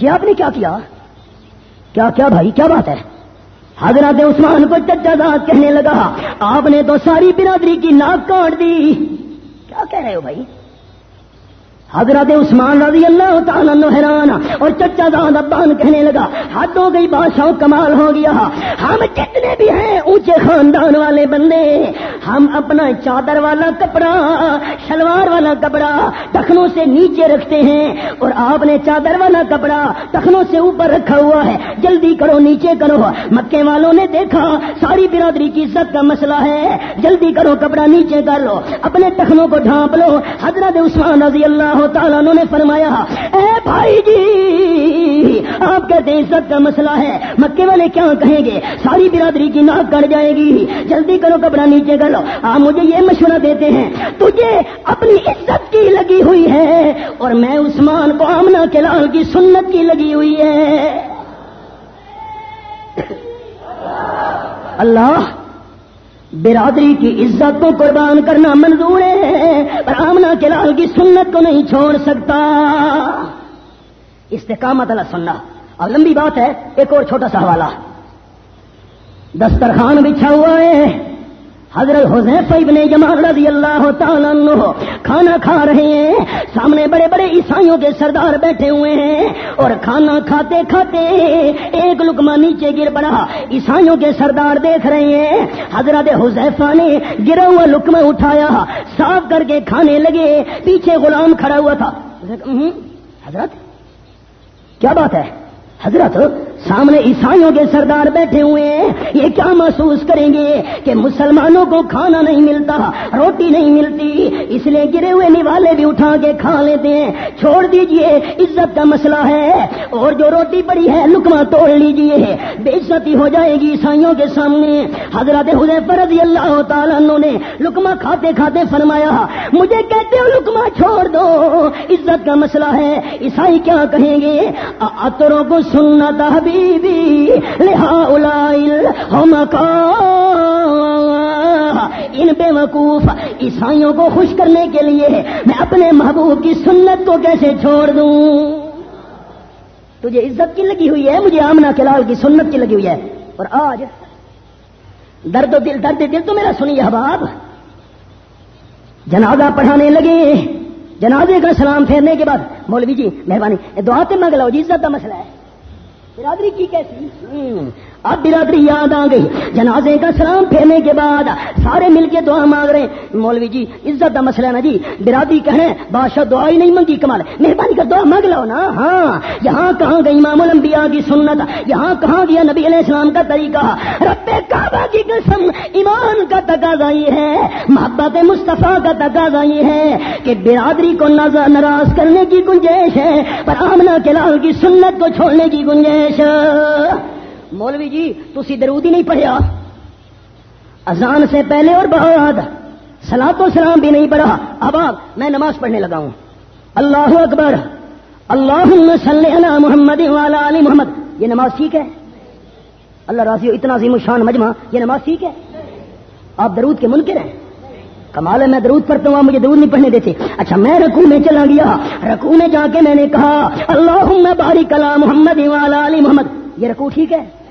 یہ آپ نے کیا کیا؟ کیا کیا بھائی، کیا بات ہے؟ حضرت عثمان کو چچا ساتھ کہنے لگا، آپ نے تو ساری برادری کی ناک کاٹ دی. کیا کہہ رہے ہو بھائی؟ حضرت عثمان رضی اللہ تعالیٰ حیران اور چچا داد ابان کہنے لگا، حد ہو گئی، بادشاہ کمال ہو گیا۔ ہم جتنے بھی ہیں، اونچے خاندان والے بندے، ہم اپنا چادر والا کپڑا، شلوار والا کپڑا ٹخنوں سے نیچے رکھتے ہیں اور آپ نے چادر والا کپڑا ٹخنوں سے اوپر رکھا ہوا ہے۔ جلدی کرو، نیچے کرو۔ مکے والوں نے دیکھا، ساری برادری کی عزت کا مسئلہ ہے۔ جلدی کرو، کپڑا نیچے کر لو۔ اپنے ٹخنوں کو ڈھانپ لو۔ حضرت عثمان رضی اللہ تعالیٰ نے فرمایا، اے بھائی جی آپ کہتے ہیں عزت کا مسئلہ ہے۔ مکے والے کیا کہیں گے؟ ساری برادری کی ناک کٹ جائے گی۔ جلدی کرو کپڑا نیچے کرو آپ مجھے یہ مشورہ دیتے ہیں۔ تجھے اپنی عزت کی لگی ہوئی ہے اور میں عثمان کو آمنا کے لال کی سنت کی لگی ہوئی ہے۔ اللہ برادری کی عزت کو قربان کرنا منظور ہے۔ پر آمنا کے لال کی سنت کو نہیں چھوڑ سکتا۔ استقامت اللہ سننا اور لمبی بات ہے، ایک اور چھوٹا سا حوالہ۔ دسترخوان بچھا ہوا ہے۔ حضرت حضیف ابن جمال رضی اللہ تعالیٰ عنہ کھانا کھا رہے ہیں۔ سامنے بڑے بڑے عیسائیوں کے سردار بیٹھے ہوئے ہیں اور کھانا کھاتے کھاتے ایک لکما نیچے گر پڑا۔ عیسائیوں کے سردار دیکھ رہے ہیں۔ حضرت حضیفہ نے گرا ہوا لکما اٹھایا، صاف کر کے کھانے لگے۔ پیچھے غلام کھڑا ہوا تھا۔ حضرت، کیا بات ہے؟ حضرت سامنے عیسائیوں کے سردار بیٹھے ہوئے ہیں۔ یہ کیا محسوس کریں گے کہ مسلمانوں کو کھانا نہیں ملتا، روٹی نہیں ملتی، اس لیے گرے ہوئے نوالے بھی اٹھا کے کھا لیتے ہیں۔ چھوڑ دیجیے، عزت کا مسئلہ ہے۔ اور جو روٹی پڑی ہے لکما توڑ لیجیے۔ بے عزتی ہو جائے گی عیسائیوں کے سامنے۔ حضرت رضی اللہ تعالیٰ نے لکما کھاتے کھاتے فرمایا، مجھے کہتے ہو لکما چھوڑ دو، عزت کا مسئلہ ہے۔ عیسائی کیا کہیں گے؟ اتروں کو سننا تھا ان بے وقوف عیسائیوں کو خوش کرنے کے لیے میں اپنے محبوب کی سنت کو کیسے چھوڑ دوں؟ تجھے عزت کی لگی ہوئی ہے، مجھے آمنا کے لال کی سنت کی لگی ہوئی ہے۔ اور آج درد و دل، درد دل تو میرا سنی حباب جنازہ پڑھانے لگے۔ جنازے کا سلام پھیرنے کے بعد، مولوی جی مہربانی، دعا تو مانگ لو جی عزت کا مسئلہ ہے۔ برادری کی کیسی؟ اب برادری یاد آ گئی۔ جنازے کا سلام پھیرنے کے بعد سارے مل کے دعا مانگ رہے ہیں۔ مولوی جی عزت کا مسئلہ نا جی۔ برادری کہنے بادشاہ دعا ہی نہیں منگی کمال۔ مہربانی کر، دعا مانگ لو نا۔ ہاں یہاں کہاں گئی امام الانبیاء کی سنت؟ یہاں کہاں گیا نبی علیہ السلام کا طریقہ؟ رب کعبہ کی قسم، ایمان کا تقاضا یہ ہے، محبت مصطفیٰ کا تقاضا یہ ہے کہ برادری کو ناراض کرنے کی گنجائش ہے، پر آمنا کے لال کی سنت کو چھوڑنے کی گنجائش۔ مولوی جی تھی درود ہی نہیں پڑھیا۔ اذان سے پہلے اور بعد سلاد و سلام بھی نہیں پڑھا۔ اب آپ میں نماز پڑھنے لگا ہوں۔ اللہ اکبر۔ اللہ صلی اللہ محمد والا علی محمد۔ یہ نماز ٹھیک ہے؟ اللہ راضی اتنا عظیم شان مجمع، یہ نماز ٹھیک ہے؟ آپ درود کے منکر ہیں؟ کمال ہے، میں درود پڑھتا ہوں مجھے درود نہیں پڑھنے دیتے۔ اچھا میں رکو میں چلا گیا۔ رکو میں جا کے میں نے کہا اللہ باری کلا محمد والا علی محمد۔ یہ رکو ٹھیک ہے؟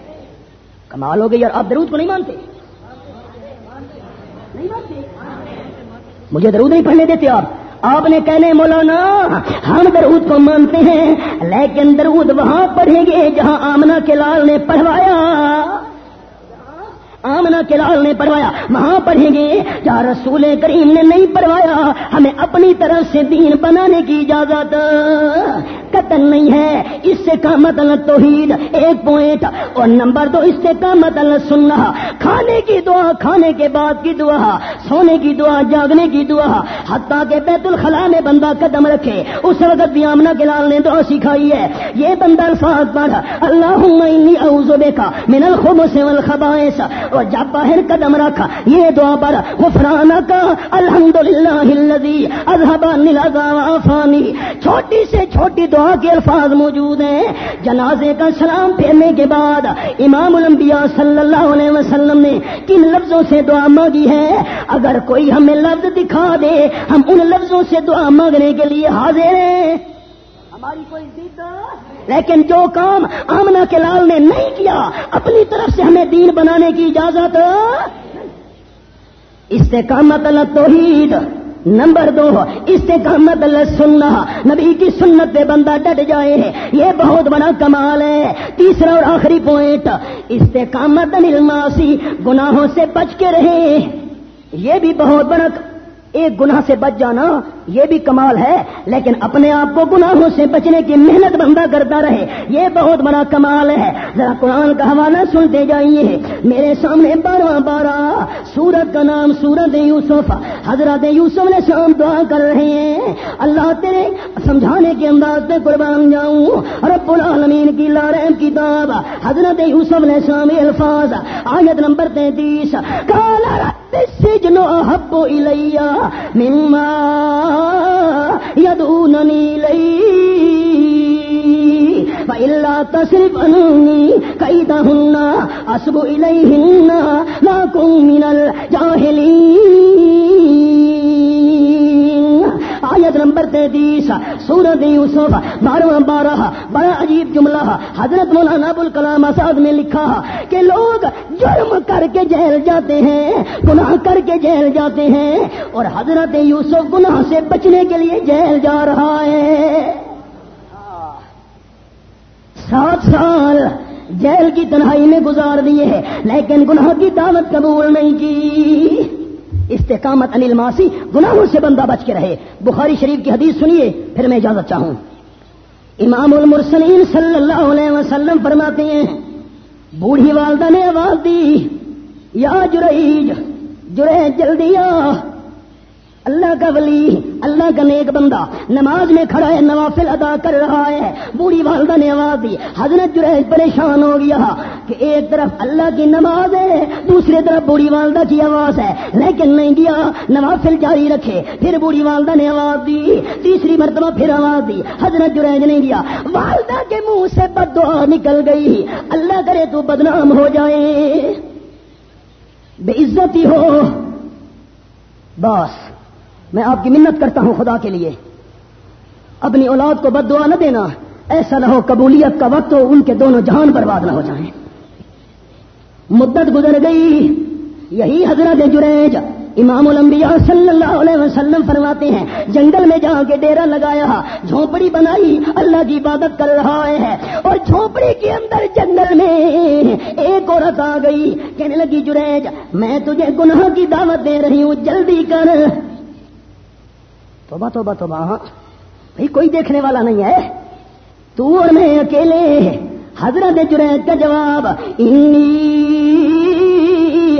کمال ہو گئی اور آپ درود کو نہیں مانتے؟ مجھے درود نہیں پڑھنے دیتے آپ۔ آپ نے کہنے، مولانا، ہم درود کو مانتے ہیں، لیکن درود وہاں پڑھیں گے جہاں آمنا کے لال نے پڑھوایا۔ آمنا کے لال نے پڑھوایا وہاں پڑھیں گے یا رسول کریم نے نہیں پڑھوایا ہمیں اپنی طرف سے دین بنانے کی اجازت۔ قتل نہیں ہے، اس سے کا مطلب توحید ایک پوائنٹ اور نمبر دو، اس سے کا مطلب سننا۔ کھانے کی دعا، کھانے کے بعد کی دعا۔ سونے کی دعا، جاگنے کی دعا۔ حتیٰ کہ بیت الخلاء میں بندہ قدم رکھے۔ اس وقت بھی آمنا کے لال نے دعا سکھائی ہے۔ یہ بندہ الفاظ پڑھ اللہ اعوذ بکا من الخبث والخبائث اور جب باہر قدم رکھا۔ یہ دعا پڑھ غفرانک الحمدللہ الذی اذهب العذاب وعافانی چھوٹی سے چھوٹی دعا دعا کے الفاظ موجود ہیں۔ جنازے کا سلام پھیرنے کے بعد امام الانبیاء صلی اللہ علیہ وسلم نے کن لفظوں سے دعا مانگی ہے؟ اگر کوئی ہمیں لفظ دکھا دے، ہم ان لفظوں سے دعا مانگنے کے لیے حاضر ہیں۔ ہماری کوئی لیکن جو کام آمنا کے لال نے نہیں کیا، اپنی طرف سے ہمیں دین بنانے کی اجازت۔ استقامت توحید، نمبر دو، استقامت اللہ سننا نبی کی سنت پہ بندہ ڈٹ جائے، یہ بہت بڑا کمال ہے۔ تیسرا اور آخری پوائنٹ استقامت الماسی، گناہوں سے بچ کے رہے۔ یہ بھی بہت بڑا ایک گناہ سے بچ جانا یہ بھی کمال ہے، لیکن اپنے آپ کو گناہوں سے بچنے کی محنت بندہ کرتا رہے، یہ بہت بڑا کمال ہے۔ ذرا قرآن کا حوالہ سنتے جائیے۔ میرے سامنے بارہ بارہ سورت کا نام سورت یوسف، حضرت یوسف نے شام دعا کر رہے ہیں۔ اللہ تیرے سمجھانے کے انداز پہ قربان جاؤں۔ رب العالمین کی لارم کتاب، حضرت یوسف نے شام الفاظ، آیت نمبر تینتیس۔ کالا السجن احب الیہ۔ مما يدعونني لئی فإلا تصرف عنوني كيدهن أصب إليهن لا كن من الجاهلين. آیت نمبر تینتیس سورت یوسف، بارہ بارہ، بڑا عجیب جملہ، حضرت مولانا ابو الکلام آزاد نے لکھا کہ لوگ جرم کر کے جیل جاتے ہیں، گناہ کر کے جیل جاتے ہیں، اور حضرت یوسف گناہ سے بچنے کے لیے جیل جا رہا ہے۔ سات سال جیل کی تنہائی میں گزار دیے ہیں، لیکن گناہ کی دعوت قبول نہیں کی۔ استحکامت انل ماسی گناہوں سے بندہ بچ کے رہے۔ بخاری شریف کی حدیث سنیے، پھر میں اجازت چاہوں۔ امام المرسلین صلی اللہ علیہ وسلم فرماتے ہیں، بوڑھی والدہ نے آواز دی، یا جریج جرے جلدی آ۔ اللہ کا ولی، اللہ کا نیک بندہ، نماز میں کھڑا ہے، نوافل ادا کر رہا ہے۔ بوڑھی والدہ نے آواز دی، حضرت جو پریشان ہو گیا کہ ایک طرف اللہ کی نماز ہے دوسری طرف بوڑھی والدہ کی آواز ہے۔ لیکن نہیں گیا نوافل جاری رکھے، پھر بوڑھی والدہ نے آواز دی، تیسری مرتبہ پھر آواز دی۔ حضرت جو نہیں گیا والدہ کے منہ سے بد دعا نکل گئی۔ اللہ کرے تو بدنام ہو جائے۔ بے عزتی ہو۔ بس۔ میں آپ کی منت کرتا ہوں خدا کے لیے۔ اپنی اولاد کو بد دعا نہ دینا۔ ایسا نہ ہو قبولیت کا وقت ہو، ان کے دونوں جہان برباد نہ ہو جائیں۔ مدت گزر گئی۔ یہی حضرت جریج امام الانبیاء صلی اللہ علیہ وسلم فرماتے ہیں۔ جنگل میں جا کے ڈیرا لگایا جھونپڑی بنائی اللہ کی عبادت کر رہا ہے۔ اور جھونپڑی کے اندر جنگل میں ایک عورت آ گئی، کہنے لگی، جریج، میں تجھے گناہ کی دعوت دے رہی ہوں، جلدی کر۔ توبہ توبہ توبہ ہاں۔ بھائی کوئی دیکھنے والا نہیں ہے۔ تو اور میں اکیلے حضرت جرید کا جواب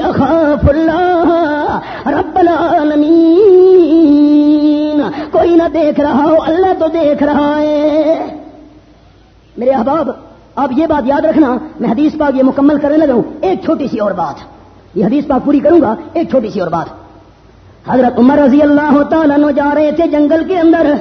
اخاف اللہ رب العالمین۔ کوئی نہ دیکھ رہا ہو، اللہ تو دیکھ رہا ہے۔ میرے احباب، آپ یہ بات یاد رکھنا، میں حدیث پاک یہ مکمل کرنے لگا ہوں۔ ایک چھوٹی سی اور بات۔ یہ حدیث پاک پوری کروں گا، ایک چھوٹی سی اور بات۔ حضرت عمر رضی اللہ تعالیٰ نو جا رہے تھے جنگل کے اندر۔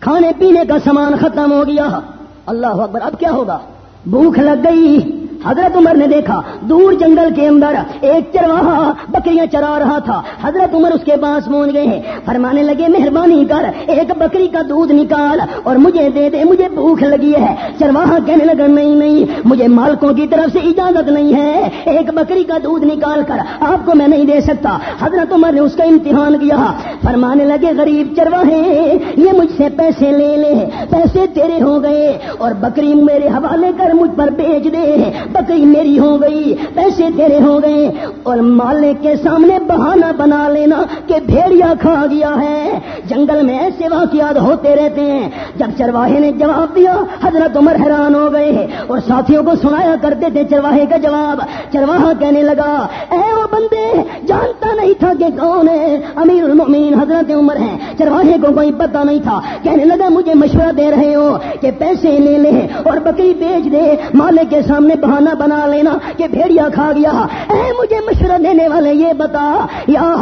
کھانے پینے کا سامان ختم ہو گیا۔ اللہ اکبر، اب کیا ہوگا؟ بھوک لگ گئی۔ حضرت عمر نے دیکھا، دور جنگل کے اندر ایک چرواہا بکریاں چرا رہا تھا۔ حضرت عمر اس کے پاس پہنچ گئے ہیں۔ فرمانے لگے، مہربانی کر، ایک بکری کا دودھ نکال اور مجھے دے دے، مجھے بھوک لگی ہے۔ چرواہا کہنے لگا، نہیں نہیں، مجھے مالکوں کی طرف سے اجازت نہیں ہے۔ ایک بکری کا دودھ نکال کر آپ کو میں نہیں دے سکتا۔ حضرت عمر نے اس کا امتحان کیا۔ فرمانے لگے، غریب چرواہے، یہ مجھ سے پیسے لے لے، پیسے تیرے ہو گئے اور بکری میرے حوالے کر مجھ پر بیچ دے۔ بکری میری ہو گئی، پیسے تیرے ہو گئے۔ اور مالک کے سامنے بہانہ بنا لینا کہ بھیڑیا کھا گیا ہے۔ جنگل میں ایسے واقعات ہوتے رہتے ہیں۔ جب چرواہے نے جواب دیا، حضرت عمر حیران ہو گئے اور ساتھیوں کو سنایا کرتے تھے چرواہے کا جواب۔ چرواہا کہنے لگا، اے وہ بندے، جانتا نہیں تھا کہ کون ہے۔ امیر المؤمنین حضرت عمر ہیں۔ چرواہے کو کوئی پتا نہیں تھا۔ کہنے لگا، مجھے مشورہ دے رہے ہو کہ پیسے لے لے اور بکری بیچ دے۔ مالک کے سامنے بہانہ بنا لینا کہ بھیڑیا کھا گیا۔ اے مجھے مشورہ دینے والے، یہ بتا، یا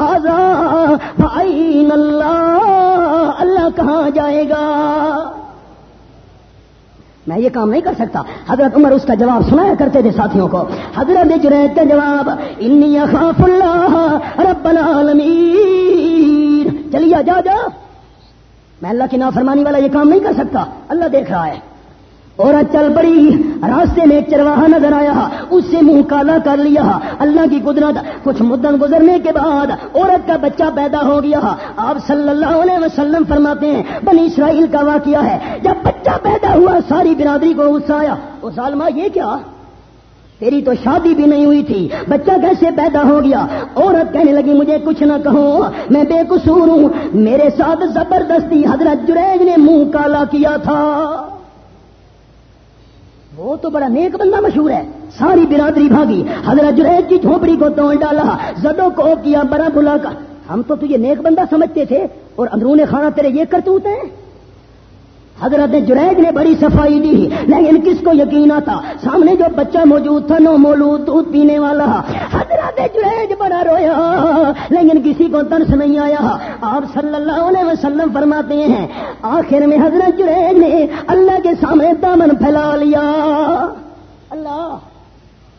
بھائی اللہ اللہ کہاں جائے گا؟ میں یہ کام نہیں کر سکتا۔ حضرت عمر اس کا جواب سنایا کرتے تھے ساتھیوں کو۔ حضرت جرید کا جواب انی خاف اللہ رب العالمین چلیے جا جا۔ میں اللہ کی نافرمانی والا یہ کام نہیں کر سکتا۔ اللہ دیکھ رہا ہے۔ عورت چل پڑی راستے میں ایک چرواہا نظر آیا۔ اس سے منہ کالا کر لیا۔ اللہ کی قدرت کچھ مدن گزرنے کے بعد عورت کا بچہ پیدا ہو گیا۔ آپ صلی اللہ علیہ وسلم فرماتے ہیں، بنی اسرائیل کا واقعہ ہے۔ جب بچہ پیدا ہوا، ساری برادری کو غصہ آیا۔ وہ سالما یہ کیا؟ تیری تو شادی بھی نہیں ہوئی تھی۔ بچہ کیسے پیدا ہو گیا؟ عورت کہنے لگی، مجھے کچھ نہ کہو، میں بے قصور ہوں۔ میرے ساتھ زبردستی حضرت جریج نے منہ کالا کیا تھا۔ وہ تو بڑا نیک بندہ مشہور ہے۔ ساری برادری بھاگی۔ حضرت جریج کی جھونپڑی کو توڑ ڈالا۔ زدوں کو کیا بڑا بلا کا ہم تو تجھے نیک بندہ سمجھتے تھے اور اندرون خانہ تیرے یہ کرتوت ہیں۔ حضرت جریج نے بڑی صفائی دی، لیکن کس کو یقین آتا؟ سامنے جو بچہ موجود تھا، نو مولود دودھ پینے والا۔ حضرت جریج بڑا رویا، لیکن کسی کو ترس نہیں آیا۔ آپ صلی اللہ علیہ وسلم فرماتے ہیں، آخر میں حضرت جریج نے اللہ کے سامنے دامن پھیلا لیا۔ اللہ۔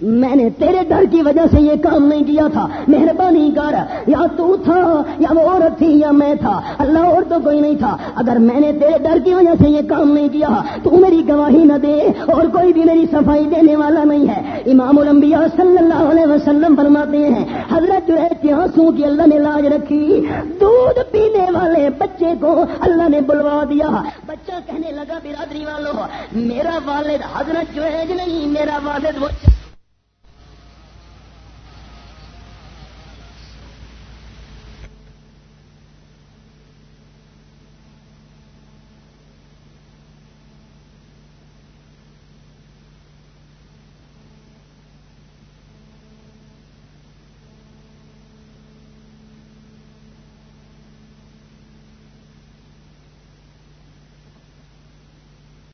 میں نے تیرے ڈر کی وجہ سے یہ کام نہیں کیا تھا۔ مہربانی کر، یا تو تھا، یا وہ عورت تھی، یا میں تھا۔ اللہ اور تو کوئی نہیں تھا۔ اگر میں نے تیرے ڈر کی وجہ سے یہ کام نہیں کیا، تو میری گواہی نہ دے اور کوئی بھی میری صفائی دینے والا نہیں ہے۔ امام الانبیاء صلی اللہ علیہ وسلم فرماتے ہیں، حضرت جو ہے آنسو کی اللہ نے لاج رکھی، دودھ پینے والے بچے کو اللہ نے بلوا دیا۔ بچہ کہنے لگا، برادری والوں میرا والد حضرت جو ہے نہیں، میرا والد وہ